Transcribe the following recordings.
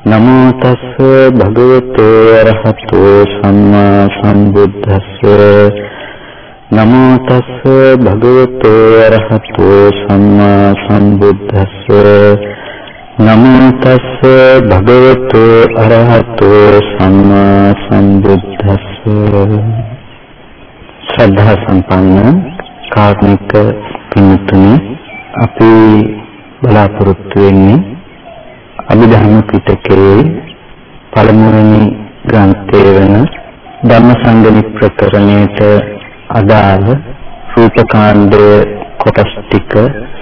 නමෝ තස්ස භගවතු අරහතෝ සම්මා සම්බුද්දස්ස. නමෝ තස්ස භගවතු අරහතෝ සම්මා සම්බුද්දස්ස. නමෝ තස්ස භගවතු අරහතෝ සම්මා සම්බුද්දස්ස. ශ්‍රද්ධා සම්පන්න කාර්මික පින්තුනි අපි බලාපොරොත්තු වෙන්නේ අභිධර්ම පිටකයේ පළමුවෙනි ග්‍රන්ථය වන ධම්මසංගණි ප්‍රකරණයට අදාළ රූපකාණ්ඩය කොටස් ටික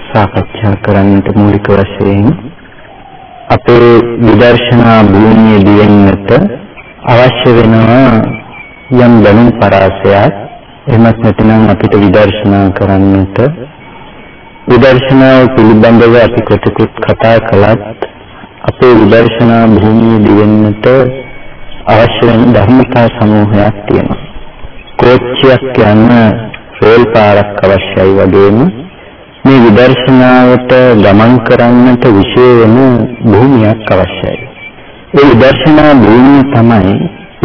සාකච්ඡා කරන්නට මූලික වශයෙන් අපේ විදර්ශනා භූමියේ දිවෙන්නට අවශ්‍ය වෙනවා යම් දැනුම් පරාසයක්. එහෙමත් නැතිනම් අපිට විදර්ශනා කරන්නට විදර්ශනාව පිළිබඳව අපි කොටකුත් කතා කළත් අපේ විදර්ශනා භූමියේ දිවෙන්නට අවශ්‍ය වෙන ධර්මතා සමූහයක් තියෙනවා. කෝච්චියක් යන රේල් පාරක් අවශ්‍යයි වගේම මේ විදර්ශනාවට ගමන් කරන්නට විශේෂ වෙන භූමියක් අවශ්‍යයි. ඒ විදර්ශනා භූමිය තමයි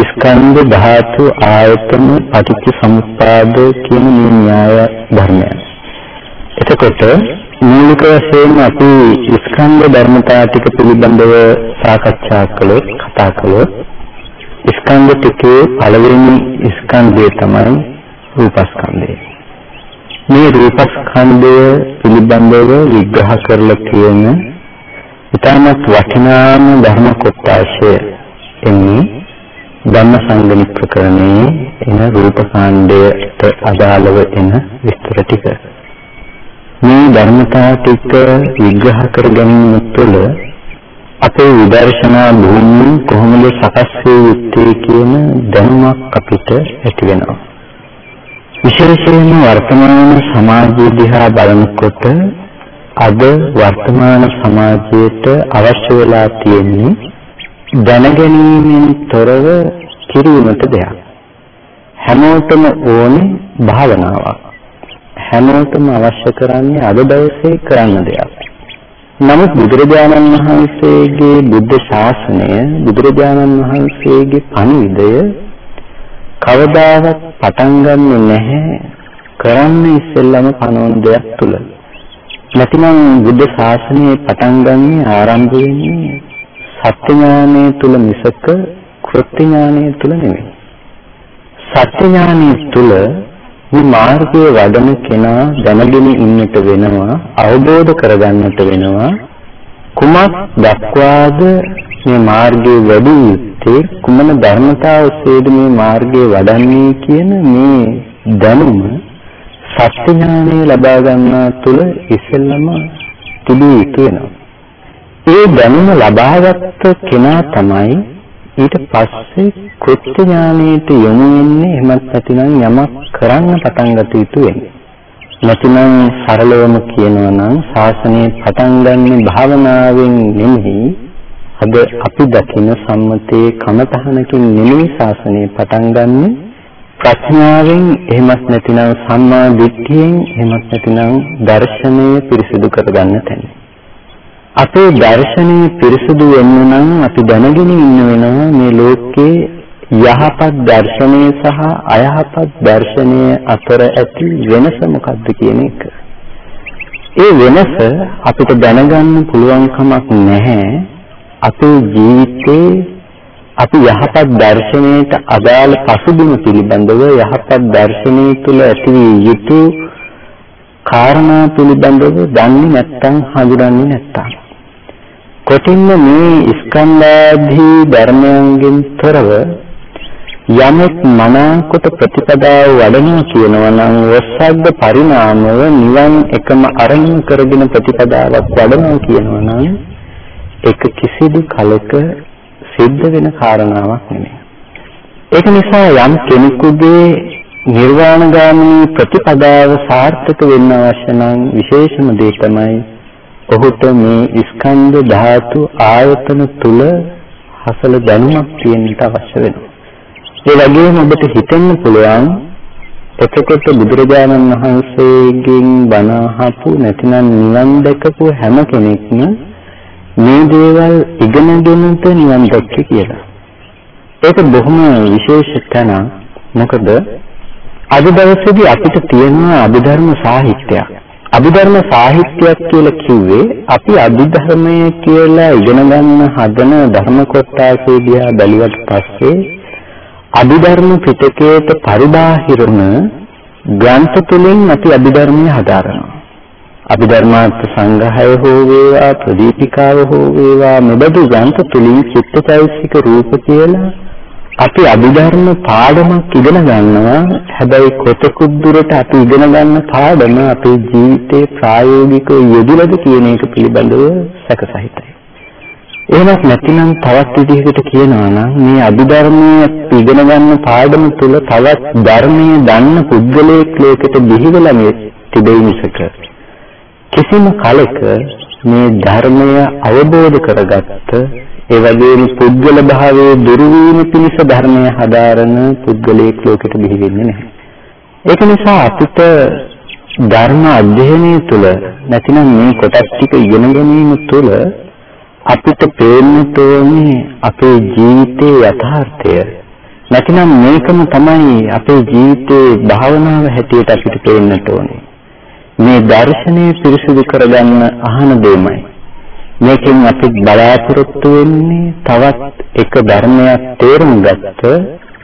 ස්කන්ධ ධාතු ආයතන පටිච්ච සමුප්පාද කියන මේ න්‍යාය ධර්මය. එතකොට මූලික වශයෙන් අපි ස්කන්ධ ධර්මතා ටික පිළිබඳව සාකච්ඡා කළොත් කතා කළොත් ස්කන්ධ ටිකේ පළවෙනි ස්කන්ධය තමයි රූපස්කන්ධය. මේ රූපස්කන්ධය පිළිබඳව විග්‍රහ කරලා තියෙන ඉතාමත් වටිනාම ධර්ම කොටාශය එන්නේ ධම්මසංගණි ප්‍රකරණයේ එන රූපකාණ්ඩයට අදාළව එන විස්තර ටික. මේ ධර්මතා ටික විග්‍රහ කර ගැනීම තුළ අපේ විදර්ශනා භූමිය කොහොමද සකස් වේ යුත්තේ කියන දැනුමක් අපිට ඇති වෙනවා. විශේෂයෙන්ම වර්තමාන සමාජය දිහා බලනකොට අද වර්තමාන සමාජයට අවශ්‍ය වෙලා තියෙන්නේ දැනගැනීමෙන් තොරව කිරීමට දෙයක්. හැමෝටම ඕනේ භාවනාවක්. හැමෝටම අවශ්‍ය කරන්නේ අද දවසේ කරන්න දෙයක්. නමුත් බුදුරජාණන් වහන්සේගේ බුද්ධ ශාසනය බුදුරජාණන් වහන්සේගේ පණිවිඩය කවදාවත් පටන් ගන්නෙ නැහැ කරන්න ඉස්සෙල්ලම පනවන දෙයක් තුල. නැතිනම් බුද්ධ ශාසනය පටන් ගන්නේ ආරම්භ වෙන්නේ සත්‍ය ඥානය තුල මිසක කෘත්‍ය ඥානය තුල නෙමෙයි. සත්‍ය ඥානය තුල මේ මාර්ගයේ වඩන කෙනා දැනගෙන ඉන්නට වෙනවා අවබෝධ කරගන්නට වෙනවා කුමක් දක්වාද මේ මාර්ගයේ වැඩි යුත්තේ කුමන ධර්මතාව ඔස්සේද මේ මාර්ගයේ වඩන්නේ කියන මේ දැනුම සත්‍ය ඥානය ලබා ගන්නා තුල ඉස්සෙල්ලම තිබී යුතු වෙනවා. ඒ දැනුම ලබාගත් කෙනා තමයි ඊට පස්සේ කෘත්‍ය ඥානයට යොමු වෙන්නේ එහෙමත් නැතිනම් යමක් කරන්න පටන් ගත යුතු වෙන්නේ. නැතිනම් සරලවම කියනවා නම් ශාසනය පටන් ගන්න භාවනාවෙන් නෙමෙයි අද අපි දකින සම්මතයේ කමතහනකින් නෙමෙයි ශාසනය පටන් ගන්නෙ ප්‍රඥාවෙන් එහෙමත් නැතිනම් සම්මා දිට්ඨියෙන් එහෙමත් නැතිනම් දර්ශනය පිරිසිදු කරගන්න තැන. අපේ දර්ශනය පිරිසුදු වෙන්න නම් අපි දැනගෙන ඉන්න වෙනවා මේ ලෝකේ යහපත් දර්ශනය සහ අයහපත් දර්ශනය අතර ඇති වෙනස මොකක්ද කියන එක. ඒ වෙනස අපිට දැනගන්න පුළුවන් කමක් නැහැ. අපේ ජීවිතේ අපි යහපත් දර්ශනයට අදාළ පසුබිම පිළිබඳව යහපත් දර්ශනය තුළ ඇති යුතු කාරණා පිළිබඳව දන්නේ නැත්නම් හඳුනන්නේ නැත්නම් කොටින්ම මේ ස්කන්ධාදී ධර්මයන්ගෙන් තොරව යමෙක් මනාකොට ප්‍රතිපදාව වඩනවා කියනවා නම් වස්සග්ග පරිණාමව නිවන් එකම අරමුණු කරගෙන ප්‍රතිපදාවක් වඩනවා කියනවා නම් ඒක කිසිදු කලක සිද්ධ වෙන කාරණාවක් නෙමෙයි. ඒක නිසා යම් කෙනෙකුගේ නිර්වාණගාමී ප්‍රතිපදාව සාර්ථක වෙන්න අවශ්‍ය නම් විශේෂම දේ තමයි ඔහුට මේ ස්කන්ධ ධාතු ආයතන තුල හසල දැනුමක් තියෙන්නට අවශ්‍ය වෙනවා. ඒ වගේම ඔබට හිතෙන්න පුළුවන් එතකොට බුදුරජාණන් වහන්සේගෙන් බණ අහපු නැතිනම් නිවන් දැකපු හැම කෙනෙක්ම මේ දේවල් ඉගෙනගෙනද නිවන් දැක්කේ කියලා. ඒක බොහොම විශේෂ තැනක්. මොකද අද දවසේදී අපිට තියෙන අභිධර්ම සාහිත්‍යයක්. අභිධර්ම සාහිත්‍යයක් කියලා කිව්වේ අපි අභිධර්මය කියලා ඉගෙන ගන්න හදන ධර්ම කොටසේ දිහා බැලුවට පස්සේ අභිධර්ම පිටකයට පරිබාහිරම ග්‍රන්ථ තුලින් අපි අභිධර්මය හදාරනවා. අභිධර්මාර්ථ සංග්‍රහය හෝ වේවා ප්‍රදීපිකාව හෝ වේවා මෙබඳු ග්‍රන්ථ තුලින් චිත්තචෛසික රූප කියලා අපි අභිධර්ම පාඩමක් ඉගෙන ගන්නවා හැබැයි කොතෙකුත් දුරට අපි ඉගෙන ගන්න පාඩම අපේ ජීවිතේ ප්‍රායෝගිකව යෙදුලද කියන එක පිළිබඳව සැකසහිතයි. එහෙමත් නැතිනම් තවත් විදිහකට කියනවා නම් මේ අභිධර්මයේ ඉගෙන ගන්න පාඩම තුල තවත් ධර්මයේ දන්න පුද්ගලයෙක් ලෝකෙට බිහිවෙලා මේ තිබෙයි මිසක කිසිම කලක මේ ධර්මය අවබෝධ කරගත්ත ඒ වගේම පුද්ගල භාවයේ දුරු වීම පිණිස ධර්මය හදාරන පුද්ගලයෙක් ලෝකෙට බිහි වෙන්නේ නැහැ. ඒක නිසා අපිට ධර්ම අධ්‍යයනය තුළ නැතිනම් මේ කොටස් ටික ඉගෙන ගැනීම තුළ අපිට පේන්න තෝරන්නේ අපේ ජීවිතයේ යථාර්ථය. නැතිනම් මේකම තමයි අපේ ජීවිතයේ භාවනාව හැටියට අපිට පේන්න ඕනේ. මේ දර්ශනය පිරිසිදු කරගන්න අහන දෙයමයි. මේකෙන් අපි බලාපොරොත්තු වෙන්නේ තවත් එක ධර්මයක් තේරුම් ගත්ත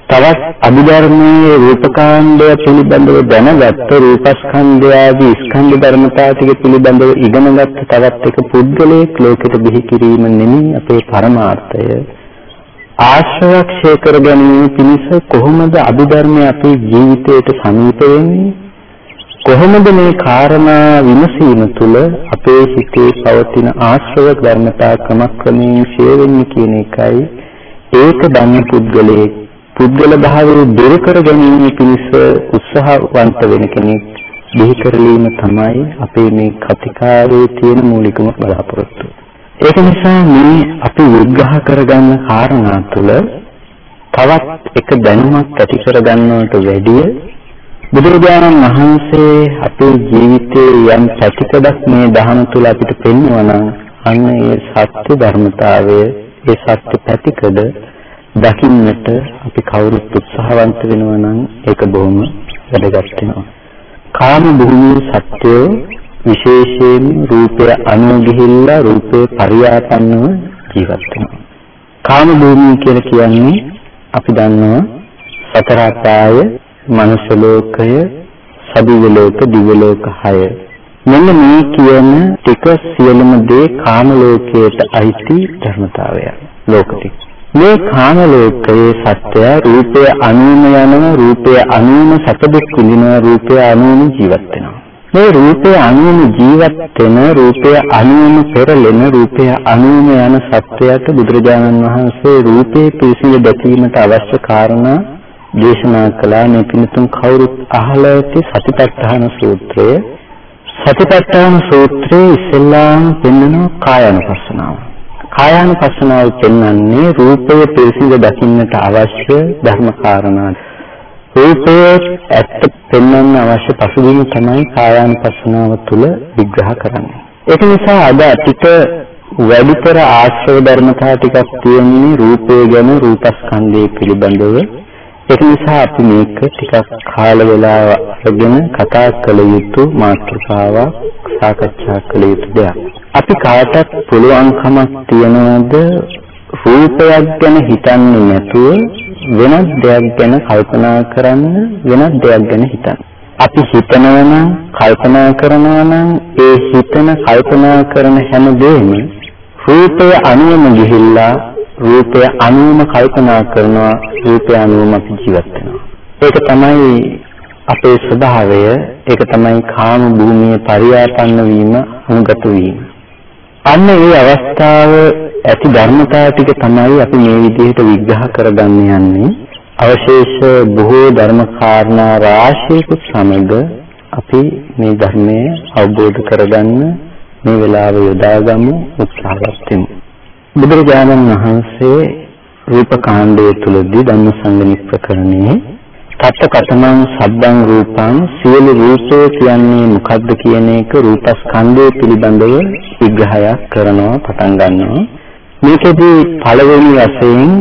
තවත් අභිධර්මයේ රූපකාණ්ඩය පිළිබඳව දැනගත්ත රූපස්කන්ධය ආදී ස්කන්ධ ධර්මතා ටික පිළිබඳව ඉගෙනගත්ත තවත් එක පුද්ගලයෙක් ලෝකෙට බිහි කිරීම නෙමෙයි අපේ පරමාර්ථය. ආශ්‍රවක්ෂය කර ගැනීම පිණිස කොහොමද අභිධර්මය අපේ ජීවිතයට සමීප වෙන්නේ? කොහොමද මේ කාරණා විමසීම තුළ අපේ හිතේ පවතින ආශ්‍රව ධර්මතා ක්‍රමක්‍රමයෙන් ඡේ වෙන්නේ කියන එකයි ඒක දන්න පුද්ගලයේ පුද්ගල භාවය දුරු කර ගැනීම පිණිස උත්සාහවන්ත වෙන කෙනෙක් බිහි කරලීම තමයි අපේ මේ කතිකාවේ තියෙන මූලිකම බලාපොරොත්තු. ඒක නිසා මේ අපි විග්‍රහ කරගන්න කාරණා තුළ තවත් එක දැනුමක් ඇති කරගන්නවට වැඩිය බුදුරජාණන් වහන්සේ අපේ ජීවිතයේ යම් පැතිකඩක් මේ දහම තුල අපිට පෙන්වනවා නම් අන්න ඒ සත්‍ය ධර්මතාවය ඒ සත්‍ය පැතිකඩ දකින්නට අපි කවුරුත් උත්සාහවන්ත වෙනවා නම් ඒක බොහොම වැදගත් වෙනවා. කාම භූමියේ සත්‍යය විශේෂයෙන් රූපය අනුව ගිහිල්ලා රූපේ පරියාපන්නව ජීවත් වෙනවා. කාම භූමිය කියලා කියන්නේ අපි දන්නවා සතර අපාය මනුෂ්‍ය ලෝකය, සදිව ලෝක, දිව්‍ය ලෝක 6. මෙන්න මේ කියන ටික සියලුම දේ කාම ලෝකයට අයිති ධර්මතාවයන්. ලෝකෙට. මේ කාම ලෝකයේ සත්‍ය රූපය අනුම යන රූපය අනුම සැපදෙක් විඳින රූපය අනුම ජීවත් වෙනවා. මේ රූපය අනුම ජීවත් වෙන රූපය අනුම පෙරලෙන රූපය අනුම යන සත්‍යයට බුදුරජාණන් වහන්සේ රූපේ පිරිසිදු දැකීමට අවශ්‍ය කාරණා දේශනා කළා. මේ පින්තුන් කවුරුත් අහලා ඇති සතිපට්ඨාන සූත්‍රය. සතිපට්ඨාන සූත්‍රයේ ඉස්සෙල්ලාම පෙන්වන කායानुපස්සනාව කායानुපස්සනාව පෙන්වන්නේ රූපය පිරිසිඳ දකින්නට අවශ්‍ය ධර්ම කාරණා රූපය ඇත්ත පෙන්වන්න අවශ්‍ය පසුබිම තමයි කායानुපස්සනාව තුල විග්‍රහ කරන්නේ. ඒක නිසා අද අපිට වැඩිතර ආශ්‍රව ධර්මතා ටිකක් තියෙන්නේ රූපය ගැන රූපස්කන්ධය පිළිබඳව. ඒක නිසා අපි මේක ටිකක් කාල වේලාව අරගෙන කතා කළ යුතු මාතෘකාවක් සාකච්ඡා කළ යුතු දෙයක්. අපි කාටත් පුළුවන්කමක් තියනවද රූපයක් ගැන හිතන්නේ නැතුව වෙනත් දෙයක් ගැන කල්පනා කරන්න වෙනත් දෙයක් ගැන හිතන්න. අපි හිතනවා නම් කල්පනා කරනවා නම් ඒ හිතන කල්පනා කරන හැම දෙයක්ම රූපය අනුවම ගිහිල්ලා රූපය අනුවම කල්පනා කරනවා රූපය අනුවම අපි ජීවත් වෙනවා. ඒක තමයි අපේ ස්වභාවය, ඒක තමයි කාම භූමියේ පරියාපන්න වීම, අනුගත වීම. අන්න ඒ අවස්ථාව ඇති ධර්මතාව ටික තමයි අපි මේ විදිහට විග්‍රහ කරගන්න යන්නේ. අවශේෂ බොහෝ ධර්ම කාරණා රාශියකුත් සමග අපි මේ ධර්මය අවබෝධ කරගන්න මේ වෙලාව යොදාගමු උත්සාහවත් වෙමු. බුදුරජාණන් වහන්සේ රූප කාණ්ඩය තුලදී ධම්මසංගණි ප්‍රකරණයේ තත්ත කතමං සබ්බං රූපං සියලු රූපය කියන්නේ මොකක්ද කියන එක රූපස්කන්ධය පිළිබඳව විග්‍රහයක් කරනවා පටන් ගන්නවා. මේකෙදී පළවෙනි වශයෙන්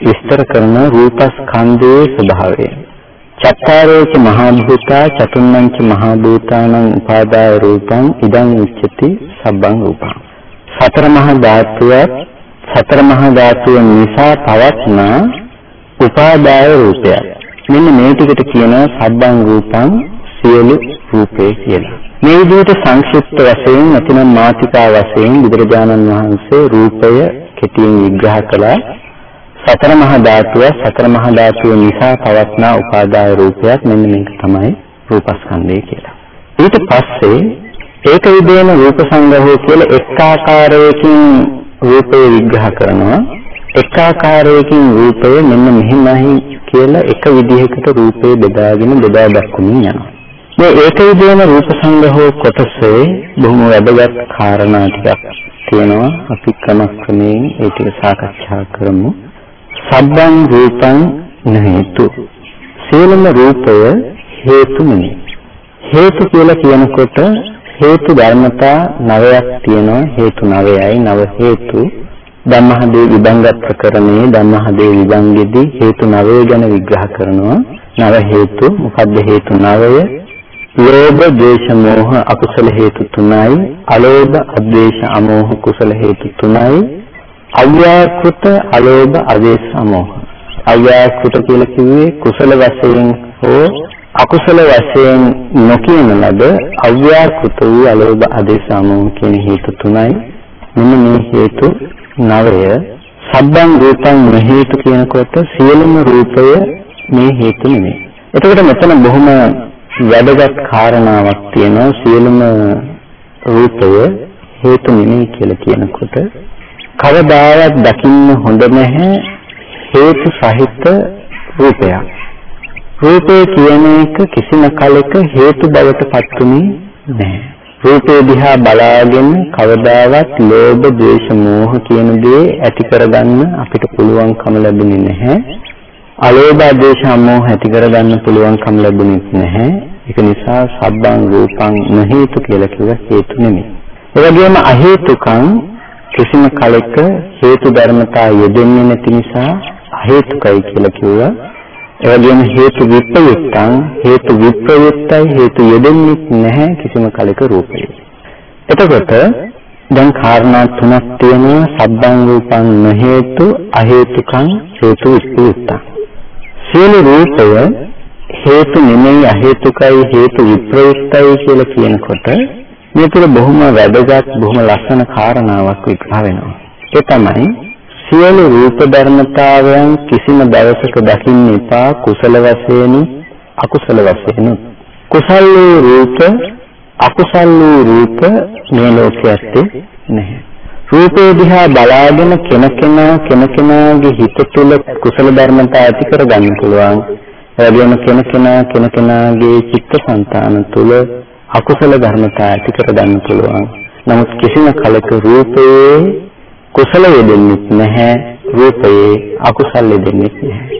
විස්තර කරන රූපස්කන්ධයේ ස්වභාවය. චත්තාරෝච මහා භූතා චතුන්නංච මහා භූතානං උපාදාය රූපං ඉදං උච්චති සබ්බං රූපං. සතර මහා ධාතුවත් සතර මහා ධාතුව නිසා පවත්නා උපාදාය රූපයක් මෙන්න මේ ටිකට කියනවා සබ්බං රූපං සියලු රූපේ කියලා. මේ විදිහට සංක්ෂිප්ත වශයෙන් නැතිනම් මාතිකා වශයෙන් බුදුරජාණන් වහන්සේ රූපය කෙටියෙන් විග්‍රහ කළා. සතර මහා ධාතුව සතර මහා ධාතුව නිසා පවත්නා උපාදාය රූපයක් මෙන්න මේක තමයි රූපස්කන්ධය කියලා. ඊට පස්සේ ඒක විදේන රූප සංග්‍රහය කියලා එක් ආකාරයකින් රූපය විග්‍රහ කරනවා. එක් ආකාරයකින් රූපය මෙන්න මෙහිමයි කියලා එක විදිහකට රූපේ බෙදාගෙන බෙදා දක්වමින් යනවා. මේ ඒක විදිහම රූප සංග්‍රහෝ කොටසේ බොහොම වැදගත් කාරණා ටිකක් තියෙනවා. අපි ක්‍රමක්‍රමයෙන් ඒ ටික සාකච්ඡා කරමු. සබ්බං රූපං නහේතු. සියලුම රූපය හේතු නෙමෙයි. හේතු කියලා කියනකොට හේතු ධර්මතා නවයක් තියෙනවා. හේතු නවයයි නව හේතු ධම්මහදේ විභංග ප්‍රකරණයේ ධම්මහදේ විභංගෙදී හේතු නවය ගැන විග්‍රහ කරනවා. නව හේතු මොකද්ද හේතු නවය? ලෝභ, ද්වේෂ, මෝහ අකුසල හේතු තුනයි. අලෝභ, අද්වේෂ, අමෝහ කුසල හේතු තුනයි. අව්‍යාකෘත, අලෝභ, අද්වේෂ, අමෝහ. අව්‍යාකෘත කියලා කිව්වේ කුසල වශයෙන් හෝ අකුසල වශයෙන් නොකියන ලද අව්‍යාකෘත වූ අලෝභ, අද්වේෂ, අමෝහ කියන හේතු තුනයි. මෙන්න මේ හේතු නවය සබ්බං රූපං මෙහෙතු කියනකොට සියලුම රූපය මේ හේතු නෙමෙයි. එතකොට මෙතන බොහොම වැදගත් කාරණාවක් තියෙනවා සියලුම රූපය හේතු නෙමෙයි කියලා කියනකොට කවදාවත් දකින්න හොඳ නැහැ හේතු සහිත රූපයක්. රූපය කියන එක කිසිම කලක හේතු බවට පත්ුනේ නැහැ. රූපේ දිහා බලාගෙන කවදාවත් ලෝභ, ද්වේෂ, මෝහ කියන දේ ඇති කරගන්න අපිට පුළුවන්කම ලැබුණේ නැහැ. අලෝභ, ද්වේෂ, මෝහ ඇති කරගන්න පුළුවන්කම ලැබුණේ නැහැ. ඒක නිසා සබ්බං රූපං නොහේතු කියලා කිව්ව හේතු නෙමෙයි. ඒ වගේම අහේතුකං කිසිම කලෙක හේතු ධර්මතා යෙදෙන්නේ නැති නිසා අහේතුකයි කියලා කිව්වා. එවැගේම හේතු විප්‍රයුක්තං හේතු විප්‍රයුක්තයි හේතු යෙදෙන්නේ නැහැ කිසිම කලක රූපේ. එතකොට දැන් කාරණා තුනක් තියෙනවා සබ්බං රූපං නොහේතු අහේතුකං හේතු විප්‍රයුක්තං. සියලු රූපය හේතු නෙමෙයි අහේතුකයි හේතු විප්‍රයුක්තයි කියලා කියනකොට මේ තුළ බොහොම වැදගත් බොහොම ලස්සන කාරණාවක් විග්‍රහ වෙනවා. ඒ තමයි සියලු රූප ධර්මතාවයන් කිසිම දවසක දකින්න එපා කුසල වශයෙන් අකුසල වශයෙන්. කුසල වූ රූප අකුසල වූ රූප මේ ලෝකයේ නැහැ. රූපේ දිහා බලාගෙන කෙනකෙනා කෙනකෙනාගේ හිත තුළ කුසල ධර්මතා ඇති කරගන්න පුළුවන්. එවැගේම කෙනකෙනා කෙනකෙනාගේ චිත්තසංතාන තුළ අකුසල ධර්මතා ඇති කරගන්න පුළුවන්. නමුත් කිසිම කලක රූපේ කුසල යෙදෙන්නේ නැහැ රූපයේ අකුසල යෙදෙන්නේ නැහැ.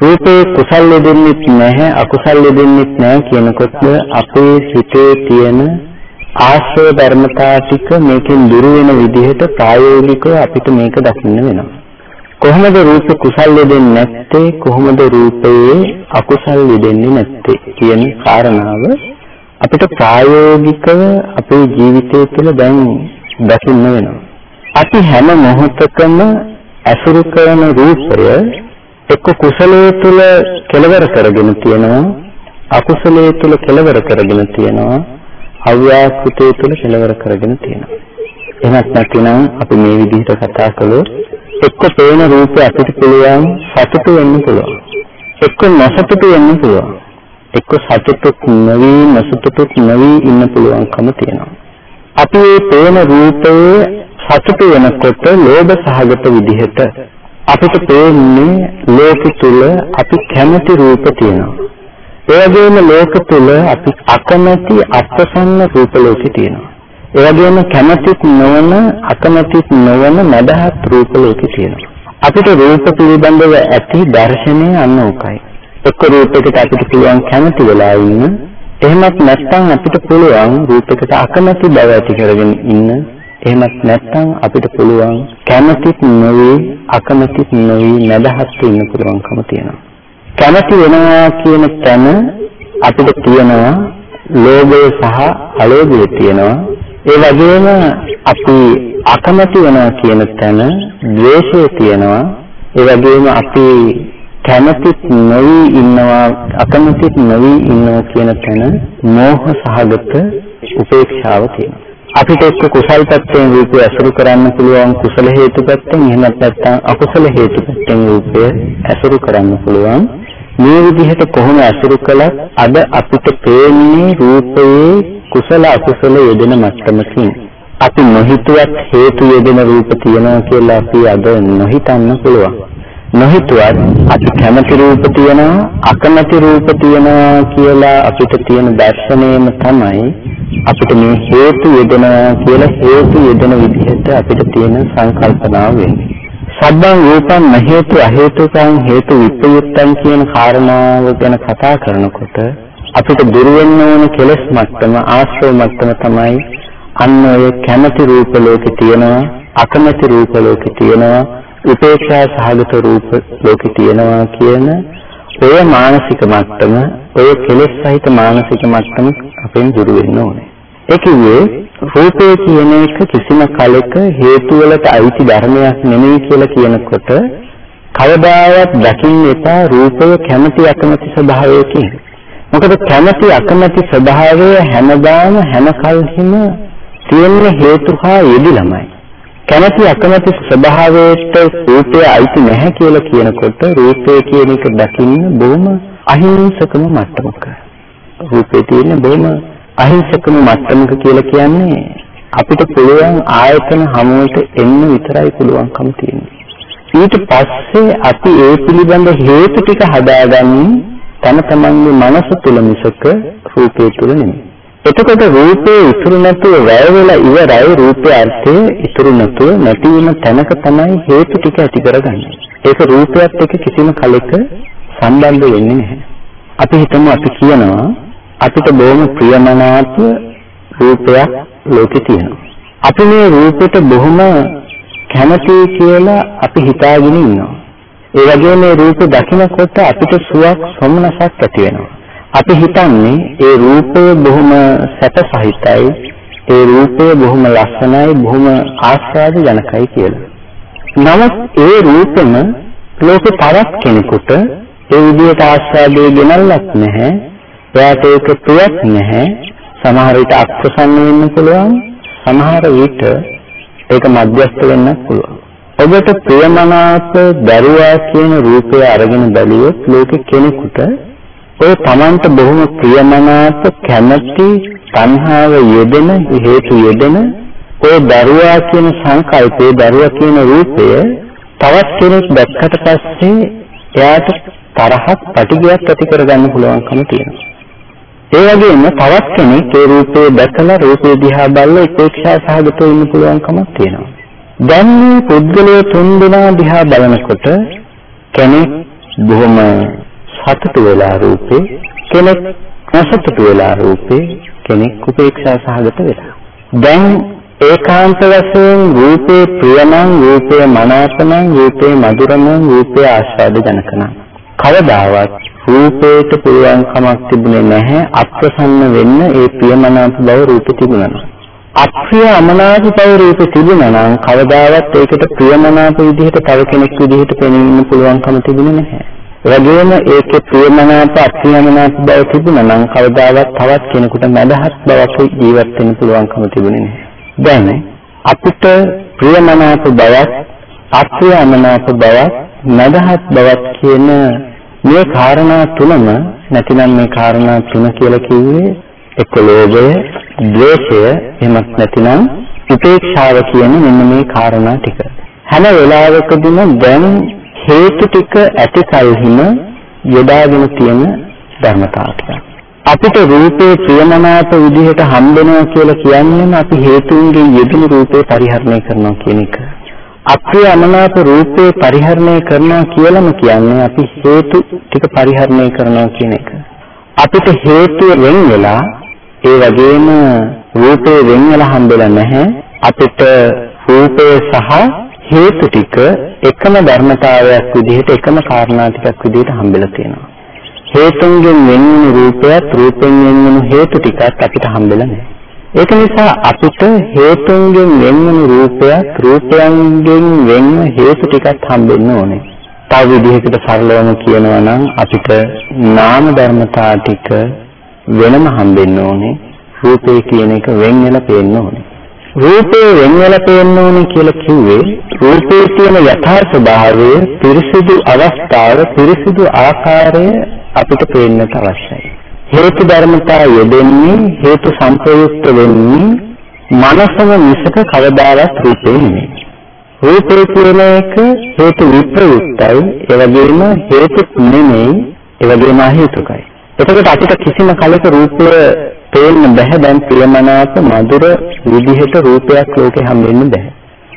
රූපේ කුසල යෙදෙන්නේ නැහැ අකුසල යෙදෙන්නේ නැහැ කියනකොට අපේ සිතේ තියෙන ආශ්‍රය ධර්මතා ටික මේකෙන් දුර වෙන විදිහට ප්‍රායෝගිකව අපිට මේක දකින්න වෙනවා. කොහොමද රූප කුසල් යෙදෙන්නේ නැත්තේ? කොහොමද රූපයේ අකුසල් යෙදෙන්නේ නැත්තේ කියන කාරණාව අපිට ප්‍රායෝගිකව අපේ ජීවිතය තුළ දැන් දකින්න වෙනවා. අපි හැම මොහොතකම ඇසුරු කරන රූපය එක්ක කුසලයේ තුල කෙලවර කරගෙන තියෙනවා අකුසලයේ තුල කෙලවර කරගෙන තියෙනවා අව්‍යාකෘතයේ තුල කෙලවර කරගෙන තියෙනවා. එහෙමත් නැතිනම් අපි මේ විදිහට කතා කළොත් එක්ක පේන රූපය අපිට පුළුවන් සතුටු වෙන්න පුළුවන්. එක්ක නොසතුටු වෙන්න පුළුවන්. එක්ක සතුටුක් නොවි නොසතුටුක් නොවි ඉන්න පුළුවන්කම තියෙනවා. අපි මේ පේන රූපයේ සතුටු වෙනකොට ලෝභ සහගත විදිහට අපිට පේන්නේ ලෝක තුල අපි කැමති රූප තියෙනවා. ඒ වගේම ලෝක තුල අපි අකමැති අප්‍රසන්න රූප ලෝකේ තියෙනවා. ඒ වගේම කැමතිත් නොවන අකමැතිත් නොවන මදහත් රූප ලෝකේ තියෙනවා. අපිට රූප පිළිබඳව ඇති දර්ශනය අන්න උකයි. එක්ක රූපයකට අපිට පුළුවන් කැමති වෙලා ඉන්න. එහෙමත් නැත්නම් අපිට පුළුවන් රූපයකට අකමැති බව ඇති කරගෙන ඉන්න. එහෙමත් නැත්නම් අපිට පුළුවන් කැමැතිත් නොවේ අකමැතිත් නොවේ නැදහත් ඉන්න පුළුවන්කම තියෙනවා. කැමැති වෙනවා කියන තැන අපිට තියෙනවා ලෝභය සහ අලෝභය තියෙනවා. ඒ වගේම අපි අකමැති වෙනවා කියන තැන ද්වේෂය තියෙනවා. ඒ වගේම අපි කැමැතිත් නොවි ඉන්නවා අකමැතිත් නොවි ඉන්නවා කියන තැන මෝහ සහගත උපේක්ෂාව තියෙනවා. අපිට එක්ක කුසල් පැත්තෙන් රූපය අසුරු කරන්න පුළුවන් කුසල හේතු පැත්තෙන් එහෙම නැත්නම් අකුසල හේතු පැත්තෙන් රූපය අසුරු කරන්න පුළුවන්. මේ විදිහට කොහොම අසුරු කළත් අද අපිට පේන්නේ රූපයේ කුසල අකුසල යෙදෙන මට්ටමකින්. අපි නොහිතුවත් හේතු යෙදෙන රූප තියෙනවා කියලා අපි අද නොහිතන්න පුළුවන්. නොහිතුවත් අපි කැමති රූප තියෙනවා අකමැති රූප තියෙනවා කියලා අපිට තියෙන දර්ශනයම තමයි අපිට මේ හේතු යෙදෙනවා කියලා හේතු යෙදෙන විදිහට අපිට තියෙන සංකල්පනාව වෙන්නේ. සබ්බං රූපං නහේතු අහේතුකං හේතු විප්‍රයුක්තං කියන කාරණාව ගැන කතා කරනකොට අපිට දුර වෙන්න ඕන කෙලස් මට්ටම ආශ්‍රව මට්ටම තමයි අන්න ඔය කැමැති රූප ලෝකේ තියෙනවා අකමැති රූප ලෝකේ තියෙනවා උපේක්ෂා සහගත රූප ලෝකේ තියෙනවා කියන ඔය මානසික මට්ටම ඔය කෙලෙස් සහිත මානසික මට්ටම අපෙන් දුර වෙන්න ඕනේ. ඒ කිව්වේ රූපය කියන එක කිසිම කලක හේතු වලට අයිති ධර්මයක් නෙමෙයි කියලා කියනකොට කවදාවත් දකින්න එපා රූපය කැමැති අකමැති ස්වභාවයකින්. මොකද කැමැති අකමැති ස්වභාවය හැමදාම හැම කල්හිම තියෙන හේතු හා යෙදිලමයි. කැමැති අකමැති ස්වභාවයට රූපය අයිති නැහැ කියලා කියනකොට රූපය කියන එක දකින්න බොහොම අහිංසකම මට්ටමක. රූපේ තියෙන බොහොම අහිංසකම මට්ටමක කියලා කියන්නේ අපිට පුළුවන් ආයතන හමුවට එන්න විතරයි පුළුවන්කම තියෙන්නේ. ඊට පස්සේ අපි ඒ පිළිබඳ හේතු ටික හදාගන්නේ තම තමන්ගේ මනස තුල මිසක රූපේ තුල නෙමෙයි. එතකොට රූපේ ඉතුරු නැතුව වැය වෙලා ඉවරයි රූපේ අර්ථය ඉතුරු නැතුව නැති වෙන තැනක තමයි හේතු ටික ඇති කරගන්නේ. ඒක රූපයත් එක්ක කිසිම කලෙක සම්බන්ධ වෙන්නේ නැහැ. අපි හිතමු අපි කියනවා අපිට බොහොම ප්‍රියමනාප රූපයක් ලෝකේ තියෙනවා. අපි මේ රූපෙට බොහොම කැමතියි කියලා අපි හිතාගෙන ඉන්නවා. ඒ වගේම මේ රූප දකිනකොට අපිට සුවක් සොම්නසක් ඇති වෙනවා. අපි හිතන්නේ ඒ රූපය බොහොම සැප සහිතයි ඒ රූපය බොහොම ලස්සනයි බොහොම ආස්වාද ජනකයි කියලා. නමුත් ඒ රූපෙම ලෝකේ තවත් කෙනෙකුට ඒ විදිහට ආස්වාදයේ ගෙනල්ලක් නැහැ. එයාට ඒක ප්‍රියක් නැහැ. සමහර විට අත්සන්න වෙන්න පුළුවන්. සමහර විට ඒක මධ්‍යස්ථ වෙන්න පුළුවන්. ඔබට ප්‍රියමනාප දරුවා කියන රූපය අරගෙන බැලුවොත් ලෝකෙ කෙනෙකුට ඒ තමන්ට බොහොම ප්‍රියමනාප කැමැති තණ්හාව යෙදෙන හේතු යෙදෙන ඔය දරුවා කියන සංකල්පේ දරුවා කියන රූපය තවත් කෙනෙක් දැක්කට පස්සේ එයාට තරහක් පැටිගයක් ඇති කරගන්න පුළුවන්කම තියෙනවා. ඒ වගේම තවත් කෙනෙක් ඒ රූපේ දැකලා රූපේ දිහා බලලා උපේක්ෂා සහගතව ඉන්න පුළුවන්කමක් තියෙනවා. දැන් මේ පුද්ගලයා තුන් දෙනා දිහා බලනකොට කෙනෙක් බොහොම සතුටු වෙලා රූපේ කෙනෙක් අසතුටු වෙලා රූපේ කෙනෙක් උපේක්ෂා සහගත වෙලා. දැන් ඒකාන්ත වශයෙන් රූපේ ප්‍රියනම් රූපේ මනාපනම් රූපේ මధుරනම් රූපේ ආස්වාද ජනකනම් කවදාවත් රූපේට පුළුවන් කමක් තිබුණේ නැහැ අප්‍රසන්න වෙන්න ඒ ප්‍රියමනාප බව රූපේ තිබුණා අප්‍රිය අමනාප බව රූපේ තිබුණා නම් කවදාවත් ඒකට ප්‍රියමනාප විදිහට තව කෙනෙක් විදිහට පෙනෙන්න පුළුවන්කම තිබුණේ නැහැ. වගේම ඒකේ ප්‍රියමනාප අප්‍රියමනාප බව තිබුණා නම් කවදාවත් තවත් කෙනෙකුට මදහත් බවක් ජීවත් වෙන්න පුළුවන්කම තිබුණේ නැහැ. දැන් අපිට ප්‍රියමනාප බවක් අප්‍රියමනාප බවක් මදහත් බවක් කියන මේ කාරණා තුනම නැතිනම් මේ කාරණා තුන කියලා කිව්වේ එක්ක ලෝභය, ද්වේෂය, එහෙමත් නැතිනම් උපේක්ෂාව කියන මෙන්න මේ කාරණා ටික. හැම වෙලාවකදීම දැන් හේතු ටික ඇති කලහිම යොදාගෙන තියෙන ධර්මතාවයක්. අපිට රූපේ ප්‍රියමනාප විදිහට හම්බෙනවා කියලා කියන්නේම අපි හේතුන්ගේ යෙදුණු රූපේ පරිහරණය කරනවා කියන එක. අප්‍රිය අමනාප රූපේ පරිහරණය කරනවා කියලාම කියන්නේ අපි හේතු ටික පරිහරණය කරනවා කියන එක. අපිට හේතුව වෙන් වෙලා ඒ වගේම රූපේ වෙන් වෙලා හම්බෙලා නැහැ. අපිට රූපය සහ හේතු ටික එකම ධර්මතාවයක් විදිහට එකම කාරණා ටිකක් විදිහට හම්බෙලා තියෙනවා. හේතුන්ගෙන් වෙන් වෙන රූපයත් රූපෙන් වෙන් වෙන හේතු ටිකත් අපිට හම්බෙලා නැහැ. ඒක නිසා අපිට හේතුන්ගෙන් වෙන් වෙන රූපයත් රූපයන්ගෙන් වෙන් හේතු ටිකක් හම්බෙන්න ඕනේ. තව විදිහකට සරලවම කියනවා නම් අපිට නාම ධර්මතා ටික වෙනම හම්බෙන්න ඕනේ. රූපේ කියන එක වෙන් වෙලා පේන්න ඕනේ. රූපේ වෙන් වෙලා පේන්න ඕනේ කියලා කිව්වේ රූපේ තියෙන යථා ස්වභාවය පිරිසිදු අවස්ථාව පිරිසිදු ආකාරය අපිට පේන්නට අවශ්‍යයි. හේතු ධර්මතා යෙදෙන්නේ හේතු සංප්‍රයුක්ත වෙන්නේ මනසම මිසක කවදාවත් රූපේ නෙමෙයි. රූපේ කියන එක හේතු විප්‍රයුක්තයි ඒ වගේම හේතු නෙමෙයි ඒ වගේම හේතුකයි. එතකොට අපිට කිසිම කලක රූපය පේන්න බෑ දැන් ප්‍රියමනාප මధుර විදිහට රූපයක් ලෝකේ හම්බෙන්න බෑ.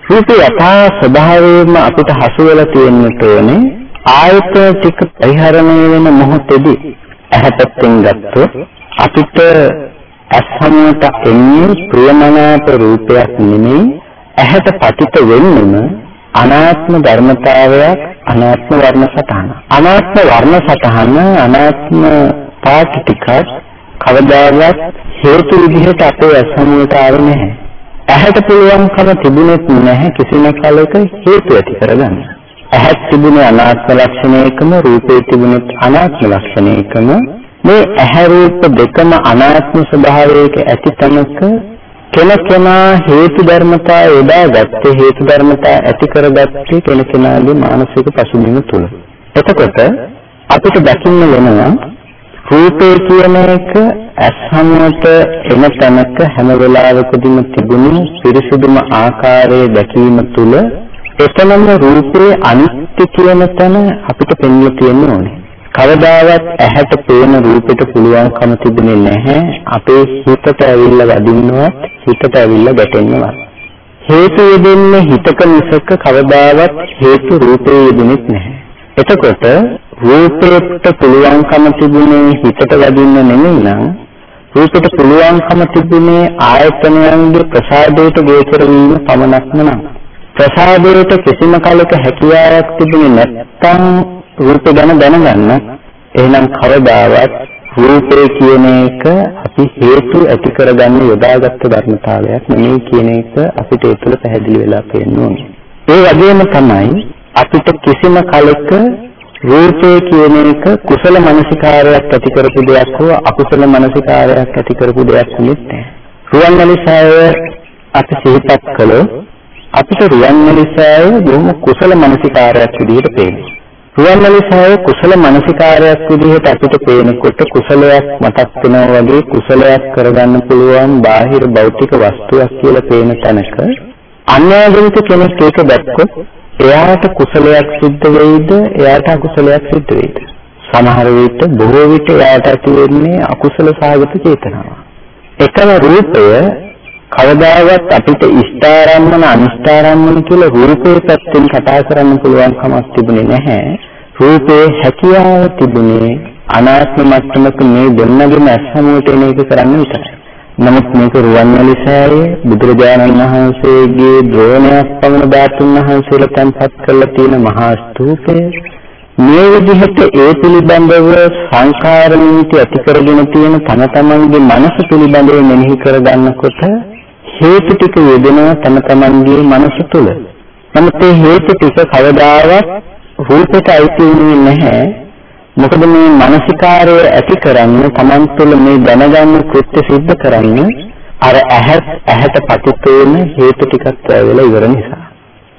රූපේ යථා ස්වභාවයෙන්ම අපිට හසු වෙලා තියෙන්නට ඕනේ ආයතන ටික පරිහරණය වෙන මොහොතේදී. ඇහැපැත්තෙන් ගත්තොත් අපිට අසහනයට එන්නේ ප්‍රියමනාප රූපයක් නෙමෙයි. ඇහැට පතිත වෙන්නම අනාත්ම ධර්මතාවයක් අනාත්ම වර්ණ සටහන අනාත්ම වර්ණ සටහන අනාත්ම පාට ටිකක් කවදාවත් හේතු විදිහට අපේ අසහනයට ආවේ නැහැ. ඇහැට පුළුවන්කම තිබුණෙත් නැහැ කිසිම කලක හේතු ඇති කරගන්න. ඇහත් තිබුණේ අනාත්ම ලක්ෂණයකම රූපේ තිබුණේ අනාත්ම ලක්ෂණයකම. මේ ඇහැ රූප දෙකම අනාත්ම ස්වභාවයක ඇති තැනක කෙනකෙනා හේතු ධර්මතා යොදාගත්තේ හේතු ධර්මතා ඇති කරගත්තේ කෙනකෙනාගේ මානසික පසුබිම තුල. එතකොට අපිට දකින්න වෙනවා රූපේ කියන එක අසහනයට එන තැනක හැම වෙලාවකදීම තිබුණු පිරිසුදුම ආකාරයේ දැකීම තුල එතනම රූපේ අනිත්‍ය කියන තැන අපිට පෙන්වලා තියෙන්න ඕනේ. කවදාවත් ඇහැට පේන රූපෙට පුළුවන්කම තිබුණේ නැහැ අපේ හිතට ඇවිල්ලා වදින්නවත් හිතට ඇවිල්ලා ගැටෙන්නවත්. හේතු යෙදෙන්නේ හිතක මිසක කවදාවත් හේතු රූපේ යෙදෙන්නේ නැහැ. එතකොට රූපයට පුළුවන්කම තිබුණේ හිතට වදින්න නෙමෙයි නම් රූපයට පුළුවන්කම තිබුණේ ආයතනයන්ගේ ප්‍රසාදයට ගෝචර වීම පමණක්ම නම් ප්‍රසාදයට කිසිම කලක හැකියාවක් තිබුණේ නැත්නම් රූපය ගැන දැනගන්න එහෙනම් කවදාවත් රූපය කියන එක අපි හේතු ඇති කරගන්න යොදාගත්ත ධර්මතාවයක් නෙමෙයි කියන එක අපිට ඒ තුළ පැහැදිලි වෙලා පේන්න ඕනේ. ඒ වගේම තමයි අපිට කිසිම කලක රූපය කියන එක කුසල මනසිකාරයක් ඇති කරපු දෙයක් හෝ අකුසල මනසිකාරයක් ඇති කරපු දෙයක් නෙමෙයි. රුවන්වැලිසෑය අපි සිහිපත් කළොත් අපිට රුවන්වැලිසෑය බොහොම කුසල මනසිකාරයක් විදිහට පේනවා. රුවන්වැලිසෑය කුසල මනසිකාරයක් විදිහට අපිට පේනකොට කුසලයක් මතක් වෙනවා වගේ කුසලයක් කරගන්න පුළුවන් බාහිර භෞතික වස්තුවක් කියලා පේන තැනක අන්‍යාගමික කෙනෙක් ඒක දැක්කොත් එයාට කුසලයක් සිද්ධ වෙයිද එයාට අකුසලයක් සිද්ධ වෙයිද සමහර විට බොහෝ විට එයාට ඇති වෙන්නේ අකුසල සාගත චේතනාව එකම රූපය කවදාවත් අපිට ඉෂ්ඨාරම්මන අනිෂ්ඨාරම්මන කියලා රූපේ පැත්තෙන් කතා කරන්න පුළුවන් කමක් තිබුණේ නැහැ. රූපේ හැකියාව තිබුණේ අනාත්ම මට්ටමක මේ දෙන්නගේම අසමුවට එන එක කරන්න විතරයි. නමුත් මේක රුවන්වැලිසෑයේ බුදුරජාණන් වහන්සේගේ ද්‍රෝණයක් පමණ ධාතුන් වහන්සේලා තැන්පත් කරලා තියෙන මහා ස්තූපය මේ විදිහට ඒ පිළිබඳව සංකාර නීති ඇති කරගෙන තියෙන තම තමන්ගේ මනස පිළිබඳව මෙනෙහි කරගන්නකොට හේතු ටික යෙදෙනවා තම තමන්ගේ මනස තුළ. නමුත් මේ හේතු ටික කවදාවත් රූපයට අයිති වෙන්නේ නැහැ. මොකද මේ මානසිකාරය ඇති කරන්නේ තමන් තුළ මේ දැනගන්න කෘත්‍ය සිද්ධ කරන්නේ අර ඇහත් ඇහැට පතිත වෙන හේතු ටිකක් වෙලා ඉවර නිසා.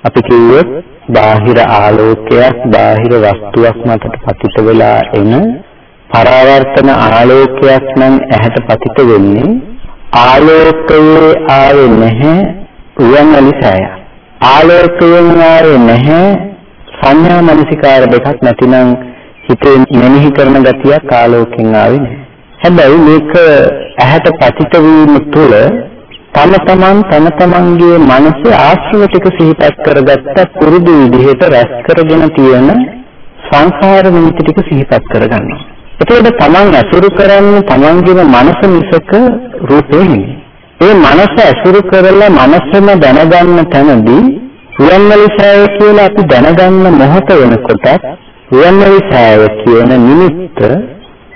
අපි කිව්වොත් බාහිර ආලෝකයක් බාහිර වස්තුවක් මතට පතිත වෙලා එන පරාවර්තන ආලෝකයක් නම් ඇහැට පතිත වෙන්නේ ආලෝකයේ ආවේ නැහැ රුවන්වැලි සෑය. ආලෝකයෙන් ආවේ නැහැ සංඥා මනසිකාර දෙකක් නැතිනම් හිතේ මෙනෙහි කරන ගතියක් ආලෝකයෙන් ආවේ නැහැ. හැබැයි මේක ඇහැට පතිත වීම තුළ තම තමන් තම තමන්ගේ මනසේ ආශ්‍රව ටික සිහිපත් කරගත්ත පුරුදු විදිහට රැස් කරගෙන තියෙන සංඛාර නිමිති ටික සිහිපත් කරගන්නවා. එතකොට තමන් අසුරු කරන්නේ තමන්ගේම මනස මිසක රූපේ නෙමෙයි. ඒ මනස අසුරු කරලා මනසම දැනගන්න තැනදී රුවන්වැලිසෑය කියලා අපි දැනගන්න මොහොත වෙනකොට රුවන්වැලිසෑය කියන නිමිත්ත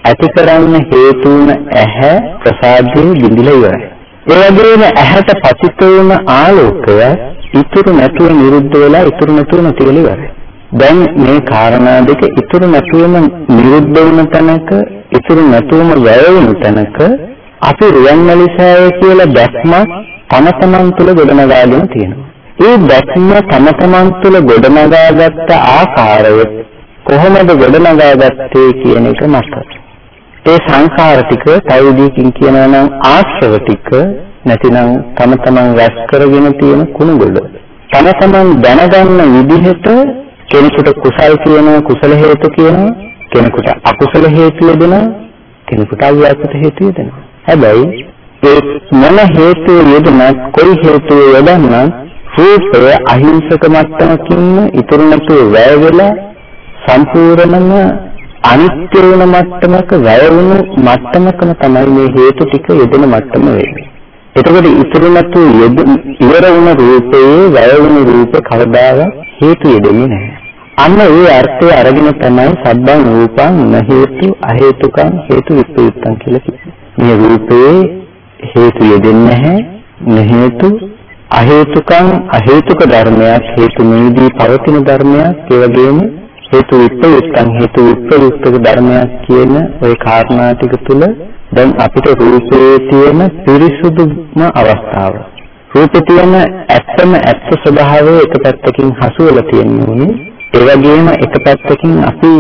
ඇති කරන්න හේතු වුණ ඇහැ ප්‍රසාදයෙන් බිඳිලා ඉවරයි. ඒ වගේම ඇහැට පතිත වුණ ආලෝකය ඉතුරු නැතුව නිරුද්ධ වෙලා ඉතුරු නැතුව නැති වෙලා ඉවරයි. දැන් මේ කාරණා දෙක ඉතුරු නැතුවම නිරුද්ධ වුණ තැනක ඉතුරු නැතුවම වැය වුණ තැනක අපි රුවන්වැලිසෑය කියලා දැක්මක් තම තමන් තුළ ගොඩනගාගෙන තියෙනවා. ඒ දැක්ම තම තමන් තුළ ගොඩනගාගත්ත ආකාරය කොහොමද ගොඩනගාගත්තේ කියන එක මතක. ඒ සංඛාර ටික තවදීකින් කියනවා නම් ආශ්‍රව ටික නැතිනම් තම තමන් රැස් කරගෙන තියෙන කුණුගොඩ. තම තමන් දැනගන්න විදිහට කෙනෙකුට කුසල් කියනවා කුසල හේතු කියනවා කෙනෙකුට අකුසල හේතු යෙදෙනවා කෙනෙකුට අව්‍යාකෘත හේතු යෙදෙනවා. හැබැයි ඒ මොන හේතු යෙදුනත් කොයි හේතු යෙදන්නත් රූපය අහිංසක මට්ටමකින් ඉතුරු නැතුව වැය වෙලා සම්පූර්ණම අනිත්‍ය වෙන මට්ටමක වැය වුණු මට්ටමකම තමයි මේ හේතු ටික යෙදෙන මට්ටම වෙන්නේ. එතකොට ඉතුරු නැතු ඉවර වුණ රූපයේ වැය වුණු රූප කවදාවත් හේතු යෙදෙන්නේ නැහැ. අන්න ඒ අර්ථය අරගෙන තමයි සබ්බං රූපං න හේතු අ හේතුකං හේතු විප්‍රයුක්තං කියලා කියන්නේ. මේ රූපයේ හේතු යෙදෙන්නේ නැහැ. න හේතු අ හේතුකං අ හේතුක ධර්මයක් හේතු නිදී පවතින ධර්මයක් ඒ වගේම හේතු විප්‍රයුක්තං හේතු විප්‍රයුක්තක ධර්මයක් කියන ওই කාරණා ටික තුල දැන් අපිට රූපයේ තියෙන පිරිසුදුම අවස්ථාව රූපේ තියෙන ඇත්තම ඇත්ත ස්වභාවය එක පැත්තකින් හසු වෙලා තියෙන්නේ ඒ වගේම එක පැත්තකින් අපි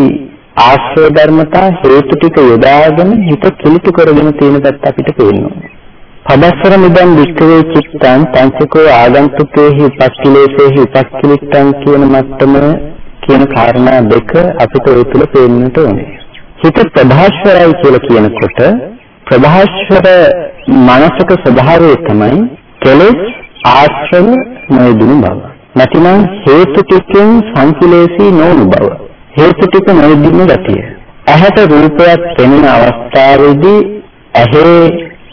ආශ්‍රය ධර්මතා හේතු ටික යොදාගෙන හිත කිලිටු කරගෙන තියෙන පැත්ත අපිට පේනවා. පදස්සර මිදන් වික්‍රේ චිත්තං පංචකෝ ආගන්තුකේහි උපක්ඛිලේසේහි උපක්ඛිලිට්ඨං කියන මත්තම කියන කාරණා දෙක අපිට ඒ තුල පේන්නට ඕනේ. හිත ප්‍රභාස්වරයි කියලා කියනකොට ප්‍රභාස්වර මානසික ස්වභාවය තමයි කෙලෙස් ආශ්‍රව නොයදුණු බව. නැතිනම් හේතු ටිකෙන් සංකලේශී නොවුණු බව. හේතු ටික නොයදුණු ගතිය. ඇහැට රූපයක් පෙනෙන අවස්ථාවේදී ඇහි